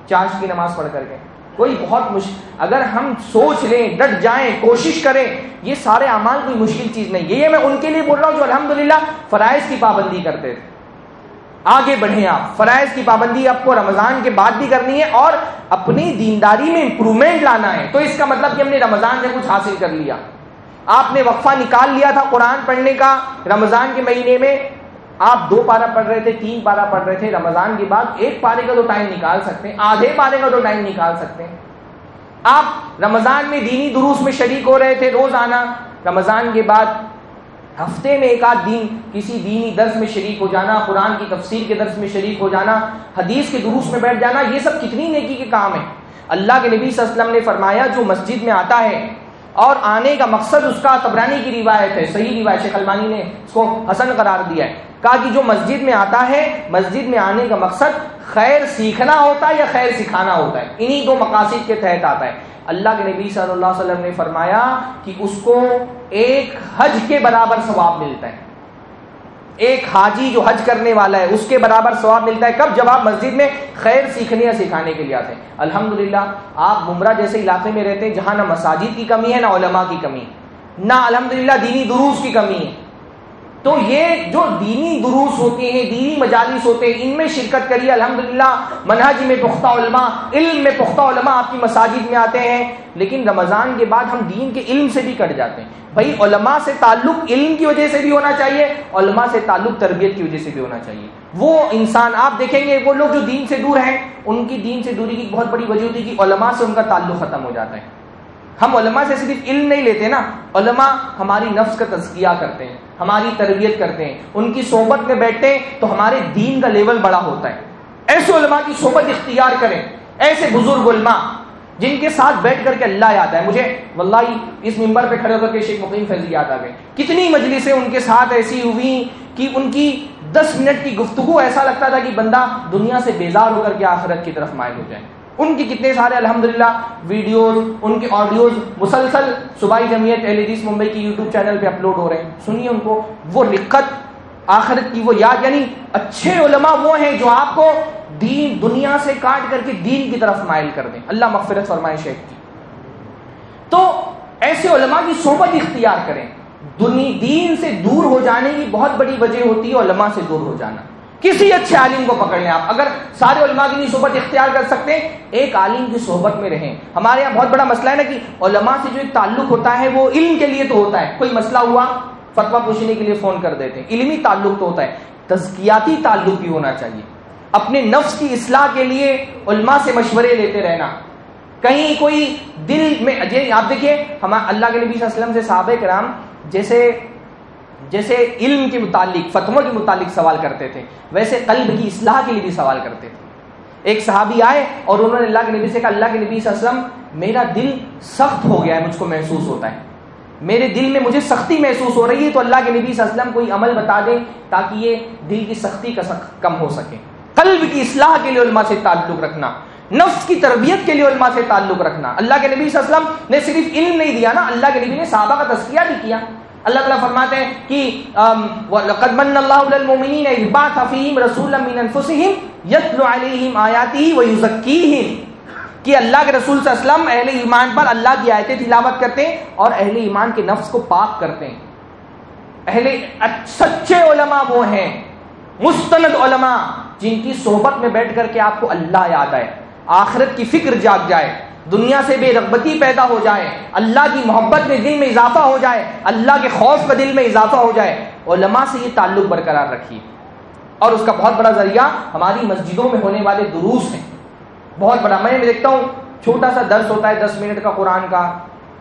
چاش کی نماز پڑھ کر کے۔ کوئی بہت مشکل اگر ہم سوچ لیں، ڈٹ جائیں، کوشش کریں، یہ سارے اعمال کوئی مشکل چیز نہیں۔ یہ میں ان کے لیے بول رہا ہوں جو الحمدللہ فرائض کی پابندی کرتے تھے۔ آگے بڑھیں آپ۔ فرائض کی پابندی آپ کو رمضان کے بعد بھی کرنی ہے اور اپنی دینداری میں امپروومنٹ لانا ہے۔ تو اس کا مطلب کہ ہم نے رمضان سے کچھ حاصل کر لیا۔ آپ نے وقفہ نکال لیا تھا قرآن پڑھنے کا رمضان کے مہینے میں۔ آپ دو پارا پڑھ رہے تھے، تین پارا پڑھ رہے تھے۔ رمضان کے بعد ایک پارے کا تو ٹائم نکال سکتے ہیں، آدھے پارے کا تو ٹائم نکال سکتے ہیں۔ آپ رمضان میں دینی دروس میں شریک ہو رہے تھے روز آنا رمضان کے بعد ہفتے میں ایک آدھ دن کسی دینی درس میں شریک ہو جانا، قرآن کی تفسیر کے درس میں شریک ہو جانا، حدیث کے دروس میں بیٹھ جانا، یہ سب کتنی نیکی کے کام ہے اللہ کے نبی صلی اللہ علیہ وسلم نے فرمایا، جو مسجد میں آتا ہے اور آنے کا مقصد اس کا تبرانی کی روایت ہے، صحیح روایت شیخ المانی نے اس کو حسن قرار دیا ہے۔ کہا کہ جو مسجد میں آتا ہے، مسجد میں آنے کا مقصد خیر سیکھنا ہوتا ہے یا خیر سکھانا ہوتا ہے؟ انہی دو مقاصد کے تحت آتا ہے۔ اللہ کے نبی صلی اللہ علیہ وسلم نے فرمایا کہ اس کو ایک حج کے برابر ثواب ملتا ہے۔ ایک حاجی جو حج کرنے والا ہے، اس کے برابر ثواب ملتا ہے۔ کب؟ جب آپ مسجد میں خیر سیکھنے یا سکھانے کے لیے آتے ہیں۔ الحمدللہ، آپ ممرہ جیسے علاقے میں رہتے ہیں جہاں نہ مساجد کی کمی ہے، نہ علماء کی کمی نہ الحمدللہ دینی دروس کی کمی ہے۔ تو یہ جو دینی دروس ہوتے ہیں، دینی مجالس ہوتے ہیں، ان میں شرکت کریے، الحمدللہ، منہج میں پختہ علماء، علم میں پختہ علماء آپ کی مساجد میں آتے ہیں، لیکن رمضان کے بعد ہم دین کے علم سے بھی کٹ جاتے ہیں۔ بھائی، علماء سے تعلق علم کی وجہ سے بھی ہونا چاہیے، علماء سے تعلق تربیت کی وجہ سے بھی ہونا چاہیے۔ وہ انسان، آپ دیکھیں گے، وہ لوگ جو دین سے دور ہیں، ان کی دین سے دوری کی بہت بڑی وجہ ہوتی ہے کہ علماء سے ان کا تعلق ختم ہو جاتا ہے۔ ہم علماء سے صرف علم نہیں لیتے نا، علماء ہماری نفس کا تزکیہ کرتے ہیں، ہماری تربیت کرتے ہیں، ان کی صحبت میں بیٹھتے ہیں تو ہمارے دین کا لیول بڑا ہوتا ہے۔ ایسے علماء کی صحبت اختیار کریں، ایسے بزرگ علماء جن کے ساتھ بیٹھ کر کے اللہ یاد ہے۔ مجھے واللہ اس ممبر پہ کھڑے ہو کر کے شیخ مقیم فیضی یاد آ گئے۔ کتنی مجلسیں ان کے ساتھ ایسی ہوئی کہ ان کی دس منٹ کی گفتگو ایسا لگتا تھا کہ بندہ دنیا سے بیزار ہو کر کے آخرت کی طرف مائل ہو جائے۔ ان کی کتنے سارے الحمدللہ ویڈیوز، ان کے آڈیوز مسلسل صوبائی جمعیت اہل حدیث ممبئی کی یوٹیوب چینل پہ اپلوڈ ہو رہے ہیں۔ سنیے ان کو، وہ رقت آخرت کی وہ یاد یعنی اچھے علماء وہ ہیں جو آپ کو دین، دنیا سے کاٹ کر کے دین کی طرف مائل کر دیں۔ اللہ مغفرت فرمائے شیخ کی تو ایسے علماء کی صحبت اختیار کریں۔ دین سے دور ہو جانے کی بہت بڑی وجہ ہوتی ہے علماء سے دور ہو جانا۔ کسی اچھے عالم کو پکڑ لیں آپ۔ اگر سارے علماء کی صحبت اختیار کر سکتے ہیں ایک عالم کی صحبت میں رہیں۔ ہمارے یہاں بہت بڑا مسئلہ ہے نا کہ علماء سے جو ایک تعلق ہوتا ہے، وہ علم کے لیے تو ہوتا ہے۔ کوئی مسئلہ ہوا فتوا پوچھنے کے لیے فون کر دیتے ہیں۔ علمی تعلق تو ہوتا ہے۔ تزکیاتی تعلق بھی ہونا چاہیے۔ اپنے نفس کی اصلاح کے لیے علماء سے مشورے لیتے رہنا۔ کہیں کوئی دل میں آپ دیکھیے، ہم اللہ کے نبی صلی اللہ علیہ وسلم سے صحابہ کرام، جیسے جیسے علم کے متعلق فتووں کے متعلق سوال کرتے تھے، ویسے قلب کی اصلاح کے لیے بھی سوال کرتے تھے۔ ایک صحابی آئے اور انہوں نے اللہ کے نبی سے کہا، اللہ کے نبی صلی اللہ علیہ وسلم، میرا دل سخت ہو گیا ہے، مجھ کو محسوس ہوتا ہے۔ میرے دل میں مجھے سختی محسوس ہو رہی ہے، تو اللہ کے نبی صلی اللہ علیہ وسلم کوئی عمل بتا دیں تاکہ یہ دل کی سختی کا سخت کم ہو سکے۔ قلب کی اصلاح کے لیے علماء سے تعلق رکھنا، نفس کی تربیت کے لیے علماء سے تعلق رکھنا۔ اللہ کے نبی صلی اللہ علیہ وسلم نے صرف علم نہیں دیا نا، اللہ کے نبی نے صحابہ کا تذکیہ بھی کیا۔ اللہ تعالیٰ فرماتے ہیں کہ لقد من اللہ علی المؤمنین اذ بعث فیہم رسولا من انفسہم یتلو علیہم آیاتہ ویزکیہم کہ اللہ کے رسول صلی اللہ علیہ وسلم اہل ایمان پر اللہ کی آیتیں تلاوت کرتے ہیں اور اہل ایمان کے نفس کو پاک کرتے ہیں۔ اہل سچے علماء وہ ہیں، مستند علماء، جن کی صحبت میں بیٹھ کر کے آپ کو اللہ یاد آئے، آخرت کی فکر جاگ جائے۔ دنیا سے بے رغبتی پیدا ہو جائے، اللہ کی محبت میں دل میں اضافہ ہو جائے، اللہ کے خوف کا دل میں اضافہ ہو جائے، علماء سے یہ تعلق برقرار رکھیے۔ اور اس کا بہت بڑا ذریعہ ہماری مسجدوں میں ہونے والے دروس ہیں۔ بہت بڑا میں دیکھتا ہوں، چھوٹا سا درس ہوتا ہے، دس منٹ کا قرآن کا۔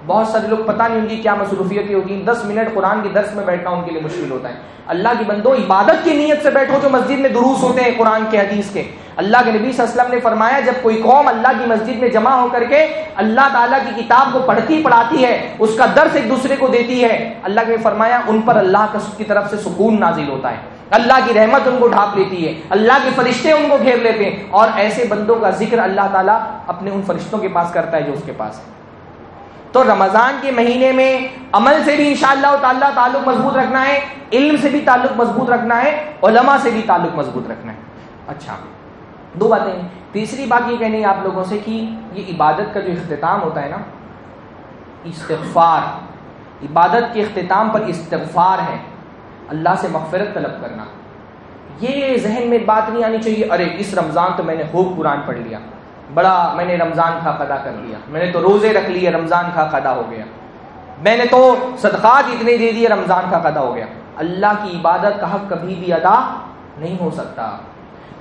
بہت سارے لوگ پتہ نہیں ان کی کیا مصروفیتیں ہوتی ہیں۔ دس منٹ قرآن کے درس میں بیٹھنا ان کے لیے مشکل ہوتا ہے۔ اللہ کی بندو، عبادت کی نیت سے بیٹھو جو مسجد میں دروس ہوتے ہیں قرآن کے حدیث کے۔ اللہ کے نبی صلی اللہ علیہ وسلم نے فرمایا، جب کوئی قوم اللہ کی مسجد میں جمع ہو کر کے اللہ تعالیٰ کی کتاب کو پڑھتی پڑھاتی ہے، اس کا درس ایک دوسرے کو دیتی ہے۔ اللہ کے فرمایا، ان پر اللہ کی طرف سے سکون نازل ہوتا ہے۔ اللہ کی رحمت ان کو ڈھانپ لیتی ہے۔ اللہ کے فرشتے ان کو گھیر لیتے ہیں۔ اور ایسے بندوں کا ذکر اللہ تعالیٰ اپنے ان فرشتوں کے پاس کرتا ہے جو اس کے پاس ہے۔ تو رمضان کے مہینے میں عمل سے بھی انشاءاللہ تعالیٰ تعلق مضبوط رکھنا ہے، علم سے بھی تعلق مضبوط رکھنا ہے، علماء سے بھی تعلق مضبوط رکھنا ہے۔ اچھا۔ دو باتیں۔ تیسری بات یہ کہنی ہے آپ لوگوں سے کہ یہ عبادت کا جو اختتام ہوتا ہے نا، استغفار۔ عبادت کے اختتام پر استغفار ہے۔ اللہ سے مغفرت طلب کرنا۔ یہ ذہن میں بات نہیں آنی چاہیے، ارے اس رمضان تو میں نے خوب قرآن پڑھ لیا۔ بڑا میں نے رمضان کا قدا کر لیا میں نے تو روزے رکھ لیے، رمضان کا قدا ہو گیا۔ میں نے تو صدقات اتنے دے دیے، رمضان کا قدا ہو گیا۔ اللہ کی عبادت کا حق کبھی بھی ادا نہیں ہو سکتا۔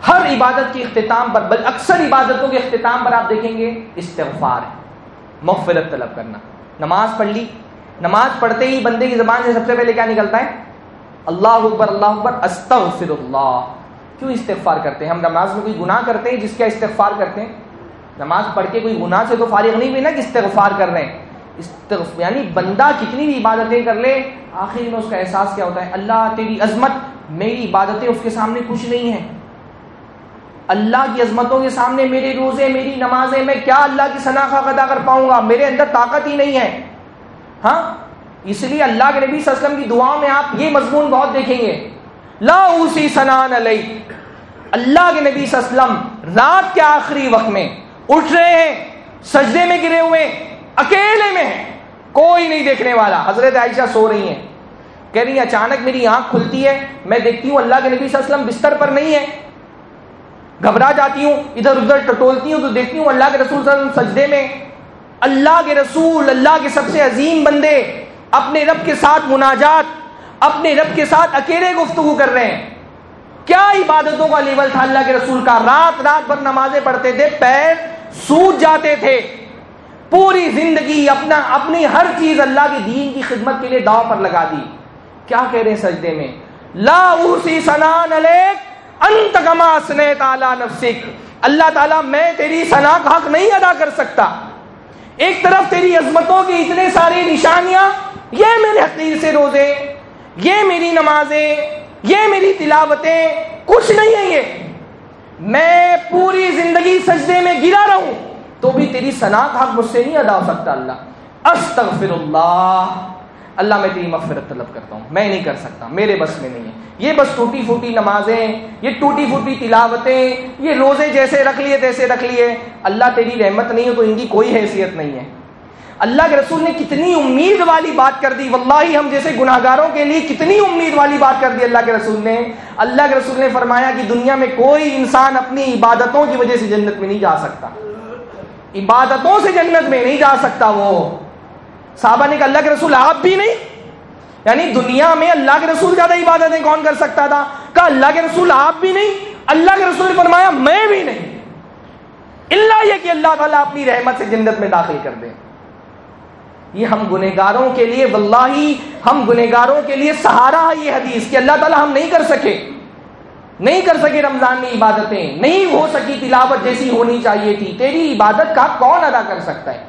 ہر عبادت کے اختتام پر، بل اکثر عبادتوں کے اختتام پر آپ دیکھیں گے، استغفار مغفرت طلب کرنا۔ نماز پڑھ لی۔ نماز پڑھتے ہی بندے کی زبان سے سب سے پہلے کیا نکلتا ہے؟ اللہ اکبر اللہ اکبر استغفر اللہ کیوں استغفار کرتے ہیں؟ ہم نماز میں کوئی گناہ کرتے ہیں، جس کا استغفار کرتے ہیں؟ نماز پڑھ کے کوئی گناہ سے تو فارغ نہیں ہوئی نا کہ استغفار کر رہے ہیں استغفار یعنی بندہ کتنی بھی عبادتیں کر لے، آخر میں اس کا احساس کیا ہوتا ہے؟ اللہ تیری عظمت، میری عبادتیں اس کے سامنے کچھ نہیں ہیں۔ اللہ کی عظمتوں کے سامنے میرے روزے، میری نمازیں، میں کیا اللہ کی شناخت ادا کر پاؤں گا؟ میرے اندر طاقت ہی نہیں ہے۔ ہاں؟ اس لیے اللہ کے نبی صلی اللہ علیہ وسلم کی دعاؤں میں آپ یہ مضمون بہت دیکھیں گے۔ لا اسی سنان علیہ اللہ کے نبی صلی اللہ علیہ وسلم رات کے آخری وقت میں اٹھ رہے ہیں، سجدے میں گرے ہوئے اکیلے میں ہیں۔ کوئی نہیں دیکھنے والا۔ حضرت عائشہ سو رہی ہیں۔ کہہ رہی ہیں، اچانک میری آنکھ کھلتی ہے، میں دیکھتی ہوں اللہ کے نبی صلی اللہ علیہ وسلم بستر پر نہیں ہے گھبرا جاتی ہوں، ادھر ادھر ٹٹولتی ہوں تو دیکھتی ہوں اللہ کے رسول صلی اللہ علیہ وسلم سجدے میں اللہ کے رسول، اللہ کے سب سے عظیم بندے، اپنے رب کے ساتھ مناجات، اپنے رب کے ساتھ اکیلے گفتگو کر رہے ہیں۔ کیا عبادتوں کا لیول تھا؟ اللہ کے رسول کا رات رات بھر نمازیں پڑھتے تھے، پیر سوج جاتے تھے۔ پوری زندگی اپنا، اپنی ہر چیز اللہ کے دین کی خدمت کے لیے داؤ پر لگا دی۔ کیا کہہ رہے سجدے میں؟ لا اوسی سنان علیک، انت کما سنیت علی نفسک۔ اللہ تعالیٰ، میں تیری سنا کا حق نہیں ادا کر سکتا۔ ایک طرف تیری عظمتوں کی اتنے ساری نشانیاں، یہ میرے حقیر سے روزے، یہ میری نمازیں یہ میری تلاوتیں کچھ نہیں ہے یہ۔ میں پوری زندگی سجدے میں گرا رہوں تو بھی تیری سنا کا حق مجھ سے نہیں ادا ہو سکتا اللہ۔ استغفر اللہ اللہ میں تیری مغفرت طلب کرتا ہوں۔ میں نہیں کر سکتا، میرے بس میں نہیں ہے۔ یہ بس ٹوٹی پھوٹی نمازیں، یہ ٹوٹی پھوٹی تلاوتیں، یہ روزے جیسے رکھ لیے تیسے رکھ لیے۔ اللہ تیری رحمت نہیں ہے تو ان کی کوئی حیثیت نہیں ہے۔ اللہ کے رسول نے کتنی امید والی بات کر دی۔ واللہ ہم جیسے گناہ گاروں کے لیے کتنی امید والی بات کر دی اللہ کے رسول نے۔ اللہ کے رسول نے فرمایا کہ دنیا میں کوئی انسان اپنی عبادتوں کی وجہ سے جنت میں نہیں جا سکتا۔ عبادتوں سے جنت میں نہیں جا سکتا وہ۔ صحابہ نے کہا، اللہ کے رسول، آپ بھی نہیں؟ یعنی دنیا میں اللہ کے رسول زیادہ عبادتیں کون کر سکتا تھا؟ کہا، اللہ کے رسول، آپ بھی نہیں؟ اللہ کے رسول نے فرمایا، میں بھی نہیں۔ اللہ یہ کہ اللہ تعالیٰ اپنی رحمت سے جنت میں داخل کر دے۔ یہ ہم گنہگاروں کے لیے واللہ ہم گنہگاروں کے لیے سہارا ہے یہ حدیث کہ اللہ تعالیٰ ہم نہیں کر سکے۔ نہیں کر سکے رمضان میں عبادتیں، نہیں ہو سکی تلاوت جیسی ہونی چاہیے تھی۔ تیری عبادت کا کون ادا کر سکتا ہے؟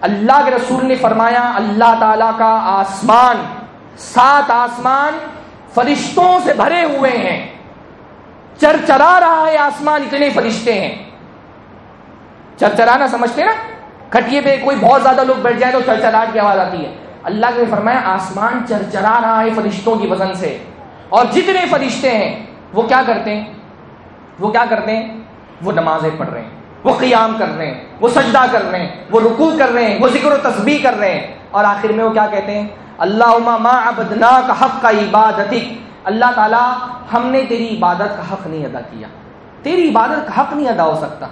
اللہ کے رسول نے فرمایا، اللہ تعالی کا آسمان، سات آسمان فرشتوں سے بھرے ہوئے ہیں۔ چرچرا رہا ہے آسمان، اتنے فرشتے ہیں۔ چرچرانا سمجھتے نا؟ کھٹیے پہ کوئی بہت زیادہ لوگ بیٹھ جائے تو چرچراٹ کی آواز آتی ہے۔ اللہ کے فرمایا، آسمان چرچرا رہا ہے فرشتوں کی وزن سے۔ اور جتنے فرشتے ہیں، وہ کیا کرتے ہیں؟ وہ کیا کرتے ہیں؟ وہ نمازیں پڑھ رہے ہیں، وہ قیام کر رہے ہیں، وہ سجدہ کر رہے ہیں، وہ رکوع کر رہے ہیں، وہ ذکر و تسبیح کر رہے ہیں۔ اور آخر میں وہ کیا کہتے ہیں؟ اللہ ما عبدنا کا حق کا عبادت اللہ تعالیٰ، ہم نے تیری عبادت کا حق نہیں ادا کیا۔ تیری عبادت کا حق نہیں ادا ہو سکتا۔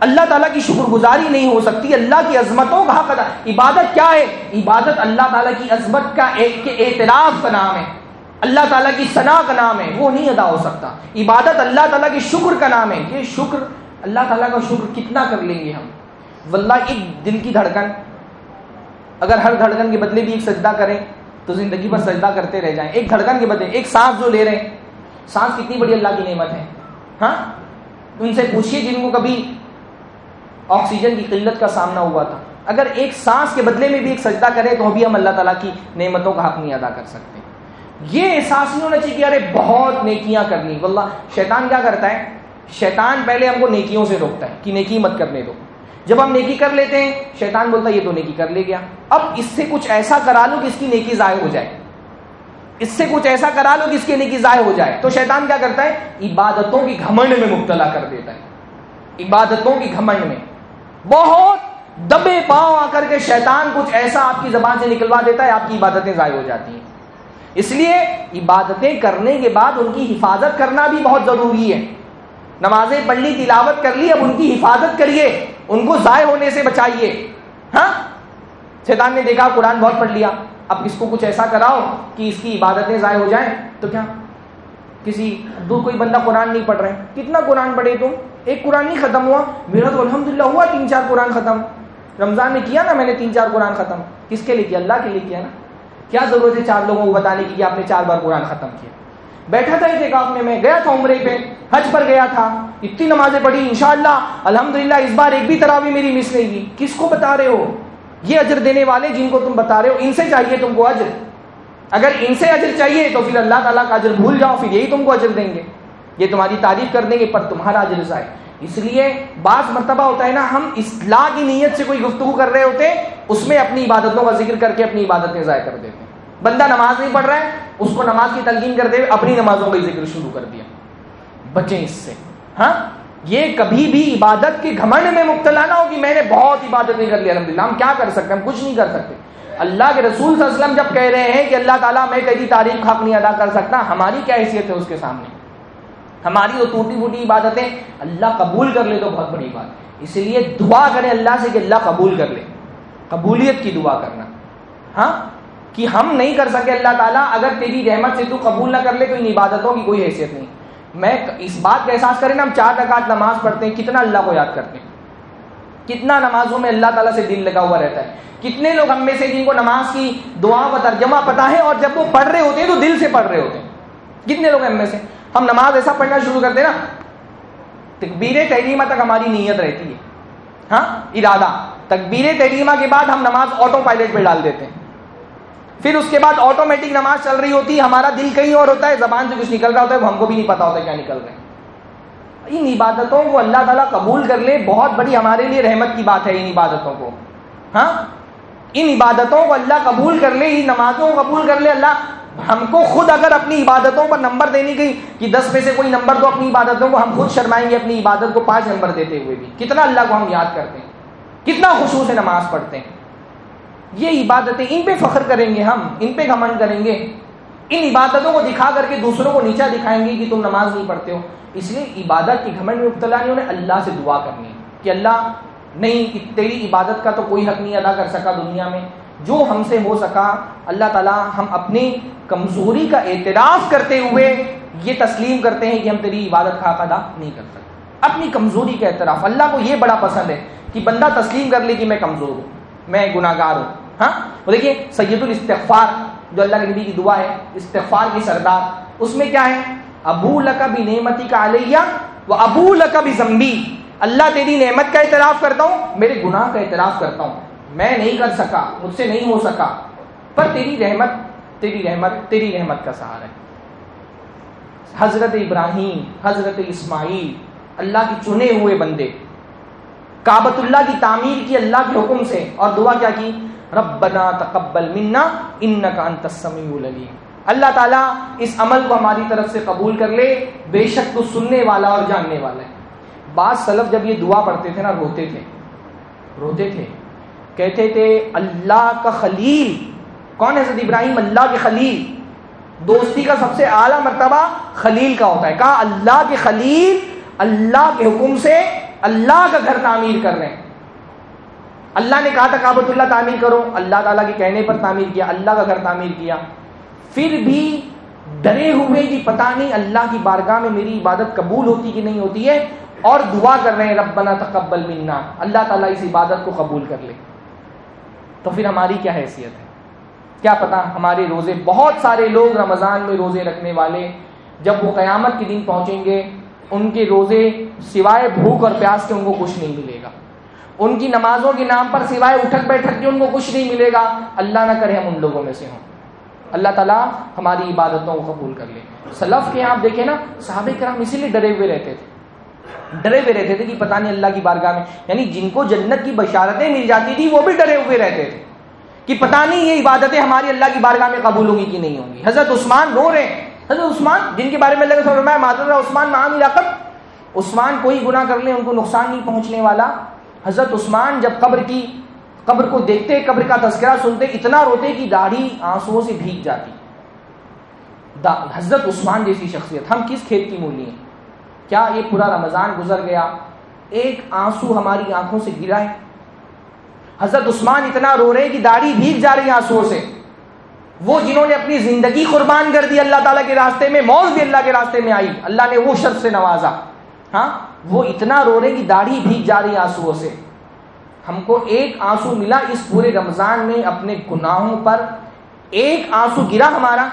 اللہ تعالیٰ کی شکر گزاری نہیں ہو سکتی، اللہ کی عظمتوں کا حق ادا۔ عبادت کیا ہے؟ عبادت اللہ تعالیٰ کی عظمت کا ایک اعتراف کا نام ہے۔ اللہ تعالیٰ کی ثنا کا نام ہے، وہ نہیں ادا ہو سکتا۔ عبادت اللہ تعالیٰ کی شکر کا نام ہے یہ شکر، اللہ تعالیٰ کا شکر کتنا کر لیں گے ہم۔ واللہ، ایک دل کی دھڑکن۔ اگر ہر دھڑکن کے بدلے بھی ایک سجدہ کریں، تو زندگی پر سجدہ کرتے رہ جائیں۔ ایک دھڑکن کے بدلے، ایک سانس جو لے رہے ہیں۔ سانس کتنی بڑی اللہ کی نعمت ہے۔ ہاں؟ ان سے پوچھیے جن کو کبھی آکسیجن کی قلت کا سامنا ہوا تھا۔ اگر ایک سانس کے بدلے میں بھی ایک سجدہ کرے تو بھی ہم اللہ تعالیٰ کی نعمتوں کا حق نہیں ادا کر سکتے۔ یہ احساس نہیں ہونا چاہیے کہ ارے بہت نیکیاں کرنی واللہ، شیطان کیا کرتا ہے؟ شیطان پہلے ہم کو نیکیوں سے روکتا ہے کہ نیکی مت کرنے دو۔ جب ہم نیکی کر لیتے ہیں، شیطان بولتا ہے، یہ تو نیکی کر لے گیا۔ اب اس سے کچھ ایسا کرا لو کہ اس کی نیکی ضائع ہو جائے۔ اس سے کچھ ایسا کرا لو کہ اس کی نیکی ضائع ہو جائے۔ تو شیطان کیا کرتا ہے؟ عبادتوں کی گھمنڈ میں مبتلا کر دیتا ہے۔ عبادتوں کی گھمنڈ میں۔ بہت دبے پاؤں آ کر کے شیطان کچھ ایسا آپ کی زبان سے نکلوا دیتا ہے، آپ کی عبادتیں ضائع ہو جاتی ہیں۔ اس لیے عبادتیں کرنے کے بعد ان کی حفاظت کرنا بھی بہت ضروری ہے۔ نمازیں پڑھ لی تلاوت کر لی، اب ان کی حفاظت کریے، ان کو ضائع ہونے سے بچائیے۔ ہاں؟ شیطان نے دیکھا، قرآن بہت پڑھ لیا۔ اب اس کو کچھ ایسا کراؤ کہ اس کی عبادتیں ضائع ہو جائیں تو کیا؟ کسی دو، کوئی بندہ قرآن نہیں پڑھ رہے۔ کتنا قرآن پڑھے تم؟ ایک قرآن نہیں ختم ہوا۔ میرا تو الحمد ہوا، تین چار قرآن ختم۔ رمضان میں کیا نا، میں نے تین چار قرآن ختم۔ کس کے لیے کیا؟ اللہ کے لیے کیا نا۔ کیا ضرورت ہے چار لوگوں کو بتانے کی کہ آپ نے چار بار قرآن ختم کیا؟ بیٹھا تھا اعتکاف میں میں گیا تھا عمرے پہ، حج پر گیا تھا۔ اتنی نمازیں پڑھی، انشاءاللہ، الحمدللہ، اس بار ایک بھی تراوی میری مس نہیں کی کس کو بتا رہے ہو؟ یہ اجر دینے والے جن کو تم بتا رہے ہو، ان سے چاہیے تم کو اجر۔ اگر ان سے اجر چاہیے تو پھر اللہ تعالیٰ کا اجر بھول جاؤ، پھر یہی تم کو اجر دیں گے۔ یہ تمہاری تعریف کر دیں گے، پر تمہارا اجر جائے اس لیے بعض مرتبہ ہوتا ہے نا، ہم اصلاح کی نیت سے کوئی گفتگو کر رہے ہوتے ہیں اس میں اپنی عبادتوں کا ذکر کر کے اپنی عبادتیں ضائع کر دیتے۔ ہیں بندہ نماز نہیں پڑھ رہا ہے، اس کو نماز کی تلقین کرتے ہوئے اپنی نمازوں کا ذکر شروع کر دیا۔ بچیں اس سے۔ ہاں؟ یہ کبھی بھی عبادت کے گھمنڈ میں مبتلا نہ ہو کہ میں نے بہت عبادت نہیں کر لی الحمد ہم کیا کر سکتے ہم کچھ نہیں کر سکتے۔ اللہ کے رسول صلی اللہ علیہ وسلم جب کہہ رہے ہیں کہ اللہ تعالیٰ میں تیری تعریف حق نہیں ادا کر سکتا، ہماری کیا حیثیت ہے اس کے سامنے؟ ہماری وہ ٹوٹی پھوٹی عبادتیں اللہ قبول کر لے تو بہت بڑی بات اس لیے دعا کریں اللہ سے کہ اللہ قبول کر لے۔ قبولیت کی دعا کرنا۔ ہاں؟ کہ ہم نہیں کر سکے اللہ تعالیٰ، اگر تیری رحمت سے تو قبول نہ کر لے تو ان عبادتوں کی کوئی حیثیت نہیں۔ میں اس بات کا احساس کریں نا، ہم چار رکعت نماز پڑھتے ہیں، کتنا اللہ کو یاد کرتے ہیں۔ کتنا نمازوں میں اللہ تعالیٰ سے دل لگا ہوا رہتا ہے۔ کتنے لوگ ہم میں سے جن کو نماز کی دعا کا ترجمہ پتا ہے اور جب وہ پڑھ رہے ہوتے ہیں تو دل سے پڑھ رہے ہوتے ہیں۔ کتنے لوگ ہم میں سے؟ ہم نماز ایسا پڑھنا شروع کرتے نا، تکبیر تحریمہ تک ہماری نیت رہتی ہے۔ ہاں ارادہ۔ تکبیر تحریمہ کے بعد ہم نماز آٹو پائلٹ پہ ڈال دیتے ہیں۔ پھر اس کے بعد آٹومیٹک نماز چل رہی ہوتی ہے ہمارا دل کہیں اور ہوتا ہے، زبان سے کچھ نکل رہا ہوتا ہے وہ ہم کو بھی نہیں پتا ہوتا کیا نکل رہے ہیں ان عبادتوں کو اللہ تعالیٰ قبول کر لے، بہت بڑی ہمارے لیے رحمت کی بات ہے ان عبادتوں کو۔ ہاں ان عبادتوں کو اللہ قبول کر لے، ان نمازوں کو قبول کر لے، اللہ ہم کو خود اگر اپنی عبادتوں پر نمبر دینی گئی کہ دس میں سے کوئی نمبر دو اپنی عبادتوں کو ہم خود شرمائیں گے اپنی عبادت کو پانچ نمبر دیتے ہوئے بھی، کتنا اللہ کو ہم یاد کرتے ہیں؟ کتنا خوشبو سے نماز پڑھتے ہیں؟ یہ عبادتیں ان پہ فخر کریں گے ہم، ان پہ گھمن کریں گے۔ ان عبادتوں کو دکھا کر کے دوسروں کو نیچا دکھائیں گے کہ تم نماز نہیں پڑھتے ہو۔ اس لیے عبادت کی گھمنڈ میں مبتلا نہیں انہیں اللہ سے دعا کرنی ہے کہ اللہ، نہیں تیری عبادت کا تو کوئی حق نہیں ادا کر سکا دنیا میں۔ جو ہم سے ہو سکا، اللہ تعالیٰ ہم اپنی کمزوری کا اعتراف کرتے ہوئے یہ تسلیم کرتے ہیں کہ ہم تیری عبادت کا ادا نہیں کر سکتے۔ اپنی کمزوری کا اعتراف۔ اللہ کو یہ بڑا پسند ہے کہ بندہ تسلیم کر لے کہ میں کمزور ہوں، میں گناہ گار ہوں۔ ہاں؟ وہ دیکھیے، سید الاستغفار، جو اللہ کے نبی کی دعا ہے، استغفار کی سردار، اس میں کیا ہے؟ ابو لکبی نعمتی کا علیہ وہ ابو لکبی زمبی اللہ تیری نعمت کا اعتراف کرتا ہوں، میرے گناہ کا اعتراف کرتا ہوں۔ میں نہیں کر سکا، مجھ سے نہیں ہو سکا۔ پر تیری رحمت تیری رحمت تیری رحمت کا سہارا ہے۔ حضرت ابراہیم، حضرت اسماعیل، اللہ کی چنے ہوئے بندے۔ کابت اللہ کی تعمیر کی اللہ کے حکم سے۔ اور دعا کیا کی؟ ربنا تقبل منا انکا انت السمیع العلیم۔ اللہ تعالیٰ اس عمل کو ہماری طرف سے قبول کر لے، بے شک تو سننے والا اور جاننے والا ہے۔ بعض سلف جب یہ دعا پڑھتے تھے نا، روتے تھے۔ روتے تھے۔ کہتے تھے، اللہ کا خلیل. کون ہے حضرت ابراہیم؟ اللہ کے خلیل. دوستی کا سب سے اعلیٰ مرتبہ خلیل کا ہوتا ہے. کہا، اللہ کے خلیل، اللہ کے حکم سے اللہ کا گھر تعمیر کر رہے ہیں. اللہ نے کہا تھا کابت اللہ تعمیر کرو. اللہ تعالیٰ کے کہنے پر تعمیر کیا، اللہ کا گھر تعمیر کیا. پھر بھی ڈرے ہوئے کہ پتہ نہیں اللہ کی بارگاہ میں میری عبادت قبول ہوتی کہ نہیں ہوتی ہے، اور دعا کر رہے ہیں، ربنا تقبل منا. اللہ تعالیٰ اس عبادت کو قبول کر لے. تو پھر ہماری کیا حیثیت ہے؟ کیا پتا ہمارے روزے بہت سارے لوگ رمضان میں روزے رکھنے والے جب وہ قیامت کے دن پہنچیں گے، ان کے روزے سوائے بھوک اور پیاس کے ان کو کچھ نہیں ملے گا۔ ان کی نمازوں کے نام پر سوائے اٹھک بیٹھک کے ان کو کچھ نہیں ملے گا۔ اللہ نہ کرے ہم ان لوگوں میں سے ہوں۔ اللہ تعالیٰ ہماری عبادتوں کو قبول کر لے۔ سلف کے آپ دیکھیں نا، صحابہ کرام اسی لیے ڈرے ہوئے رہتے تھے۔ ڈرے ہوئے رہتے تھے کہ پتہ نہیں اللہ کی بارگاہ میں۔ یعنی جن کو جنت کی بشارتیں مل جاتی تھی وہ بھی ڈرے ہوئے رہتے تھے۔ کہ پتہ نہیں یہ عبادتیں ہماری اللہ کی بارگاہ میں قبول ہوں گی کہ نہیں ہوں گی حضرت عثمان رو رہے ہیں۔ حضرت عثمان، جن کے بارے میں اللہ فرمایا معذرت عثمان معام علاقت عثمان کوئی گناہ کر لیں ان کو نقصان نہیں پہنچنے والا۔ حضرت عثمان جب قبر کی، قبر کو دیکھتے، قبر کا تذکرہ سنتے، اتنا روتے کہ داڑھی آنسو سے بھیگ جاتی۔ حضرت عثمان جیسی شخصیت۔ ہم کس کھیت کی مولی ہیں؟ کیا یہ پورا رمضان گزر گیا؟ ایک آنسو ہماری آنکھوں سے گرا ہے۔ حضرت عثمان اتنا رو رہے کہ داڑھی بھیگ جا رہی آنسو سے۔ وہ جنہوں نے اپنی زندگی قربان کر دی اللہ تعالیٰ کے راستے میں، موت بھی اللہ کے راستے میں آئی۔ اللہ نے وہ شرط سے نوازا۔ ہاں؟ وہ اتنا رو رہے کہ داڑھی بھیگ جا رہی آنسو سے۔ ہم کو ایک آنسو ملا اس پورے رمضان میں اپنے گناہوں پر۔ ایک آنسو گرا ہمارا۔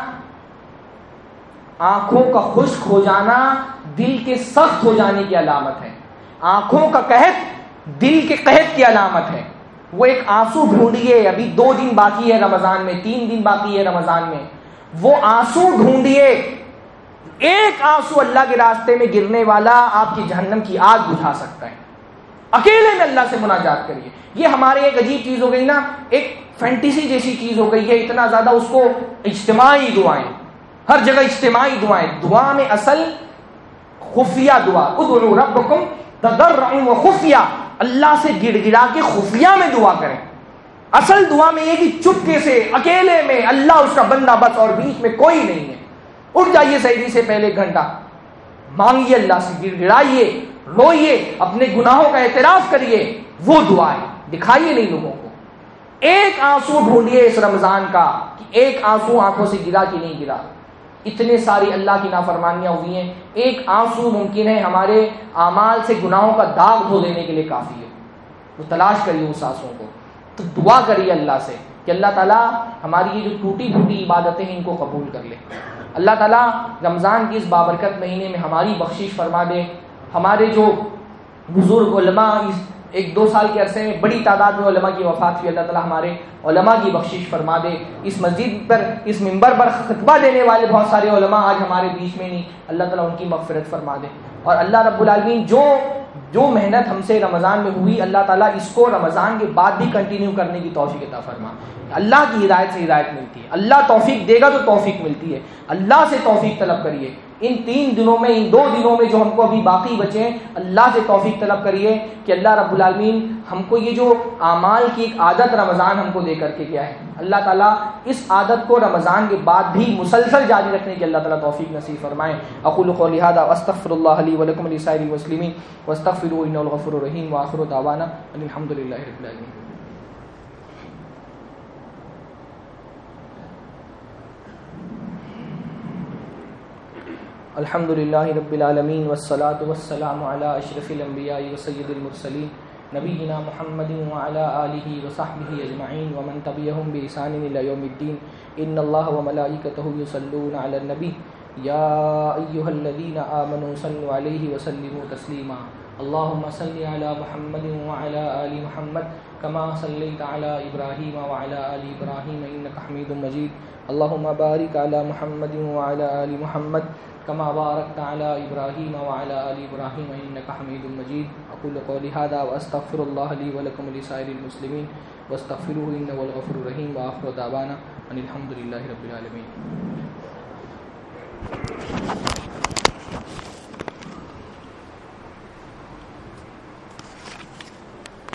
آنکھوں کا خشک ہو جانا دل کے سخت ہو جانے کی علامت ہے۔ آنکھوں کا قحط دل کے قحط کی علامت ہے۔ وہ ایک آنسو ڈھونڈیے، ابھی دو دن باقی ہے رمضان میں، تین دن باقی ہے رمضان میں۔ وہ آنسو ڈھونڈیے، ایک آنسو اللہ کے راستے میں گرنے والا آپ کی جہنم کی آگ بجھا سکتا ہے۔ اکیلے میں اللہ سے مناجات کریے۔ یہ ہمارے ایک عجیب چیز ہو گئی نا، ایک فینٹیسی جیسی چیز ہو گئی ہے۔ اتنا زیادہ اس کو اجتماعی دعائیں۔ ہر جگہ اجتماعی دعائیں دعا میں اصل خفیہ دعا۔ ادعو ربکم تضرعا و خفیہ۔ اللہ سے گڑ گڑا کے خفیہ میں دعا کریں۔ اصل دعا میں یہ کہ چپکے سے، اکیلے میں اللہ اس کا بندہ بس اور بیچ میں کوئی نہیں ہے۔ اٹھ جائیے سیدی سے پہلے گھنٹہ۔ مانگیے اللہ سے گڑ گڑائیے، روئیے، اپنے گناہوں کا اعتراف کریے۔ وہ دعائیں دکھائیے نہیں لوگوں کو۔ ایک آنسو ڈھونڈیے اس رمضان کا کہ ایک آنسو آنکھوں سے گرا کہ نہیں گرا۔ اتنے ساری اللہ کی نافرمانیاں ہوئی ہیں۔ ایک آنسو ممکن ہے ہمارے اعمال سے گناہوں کا داغ دھو دینے کے لیے کافی ہے۔ وہ تلاش کریے اس آنسو کو۔ تو دعا کریے اللہ سے کہ اللہ تعالیٰ ہماری یہ جو ٹوٹی پھوٹی عبادتیں ہیں ان کو قبول کر لے۔ اللہ تعالیٰ رمضان کی اس بابرکت مہینے میں ہماری بخشش فرما دے۔ ہمارے جو بزرگ علماء اس ایک دو سال کے عرصے میں بڑی تعداد میں علماء کی وفات ہوئی، اللہ تعالیٰ ہمارے علماء کی بخشش فرما دے۔ اس مسجد پر، اس ممبر پر خطبہ دینے والے بہت سارے علماء آج ہمارے بیچ میں نہیں، اللہ تعالیٰ ان کی مغفرت فرما دے۔ اور اللہ رب العالمین جو جو محنت ہم سے رمضان میں ہوئی، اللہ تعالیٰ اس کو رمضان کے بعد بھی کنٹینیو کرنے کی توفیق عطا فرما۔ اللہ کی ہدایت سے ہدایت ملتی ہے۔ اللہ توفیق دے گا تو توفیق ملتی ہے۔ اللہ سے توفیق طلب کریے۔ ان تین دنوں میں، ان دو دنوں میں جو ہم کو ابھی باقی بچے ہیں، اللہ سے توفیق طلب کریے کہ اللہ رب العالمین ہم کو یہ جو اعمال کی ایک عادت رمضان ہم کو دے کر کے کیا ہے۔ اللہ تعالیٰ اس عادت کو رمضان کے بعد بھی مسلسل جاری رکھنے کی اللہ تعالیٰ توفیق نصیب فرمائیں اقول قولی هذا واستغفر الله لي ولكم ولسائر المسلمين واستغفروه انه الغفور الرحيم واخر دعوانا الحمد لله رب العالمين الحمد للہ رب العالمین والصلاة والسلام على اشرف الانبیاء وسید المرسلین نبینا محمد وعلى آلہ وصحبہ اجمعین ومن تبیہم بإحسان الى یوم الدین ان اللہ وملائکتہ يصلون علی النبی یا أيها الذین آمنوا صلوا علیہ وسلموا تسليما اللهم صل على محمد وعلى آل محمد كما صليت على إبراهيم وعلى آل إبراهيم إنك حميد مجيد. اللهم بارك على محمد وعلى آل محمد كما باركت على إبراهيم وعلى آل إبراهيم إنك حميد مجيد. أقول قولي هذا وأستغفر الله لي ولكم ولسائر المسلمين. واستغفروه إنه الغفور الرحيم. وآخر دعوانا أن الحمد لله رب العالمين.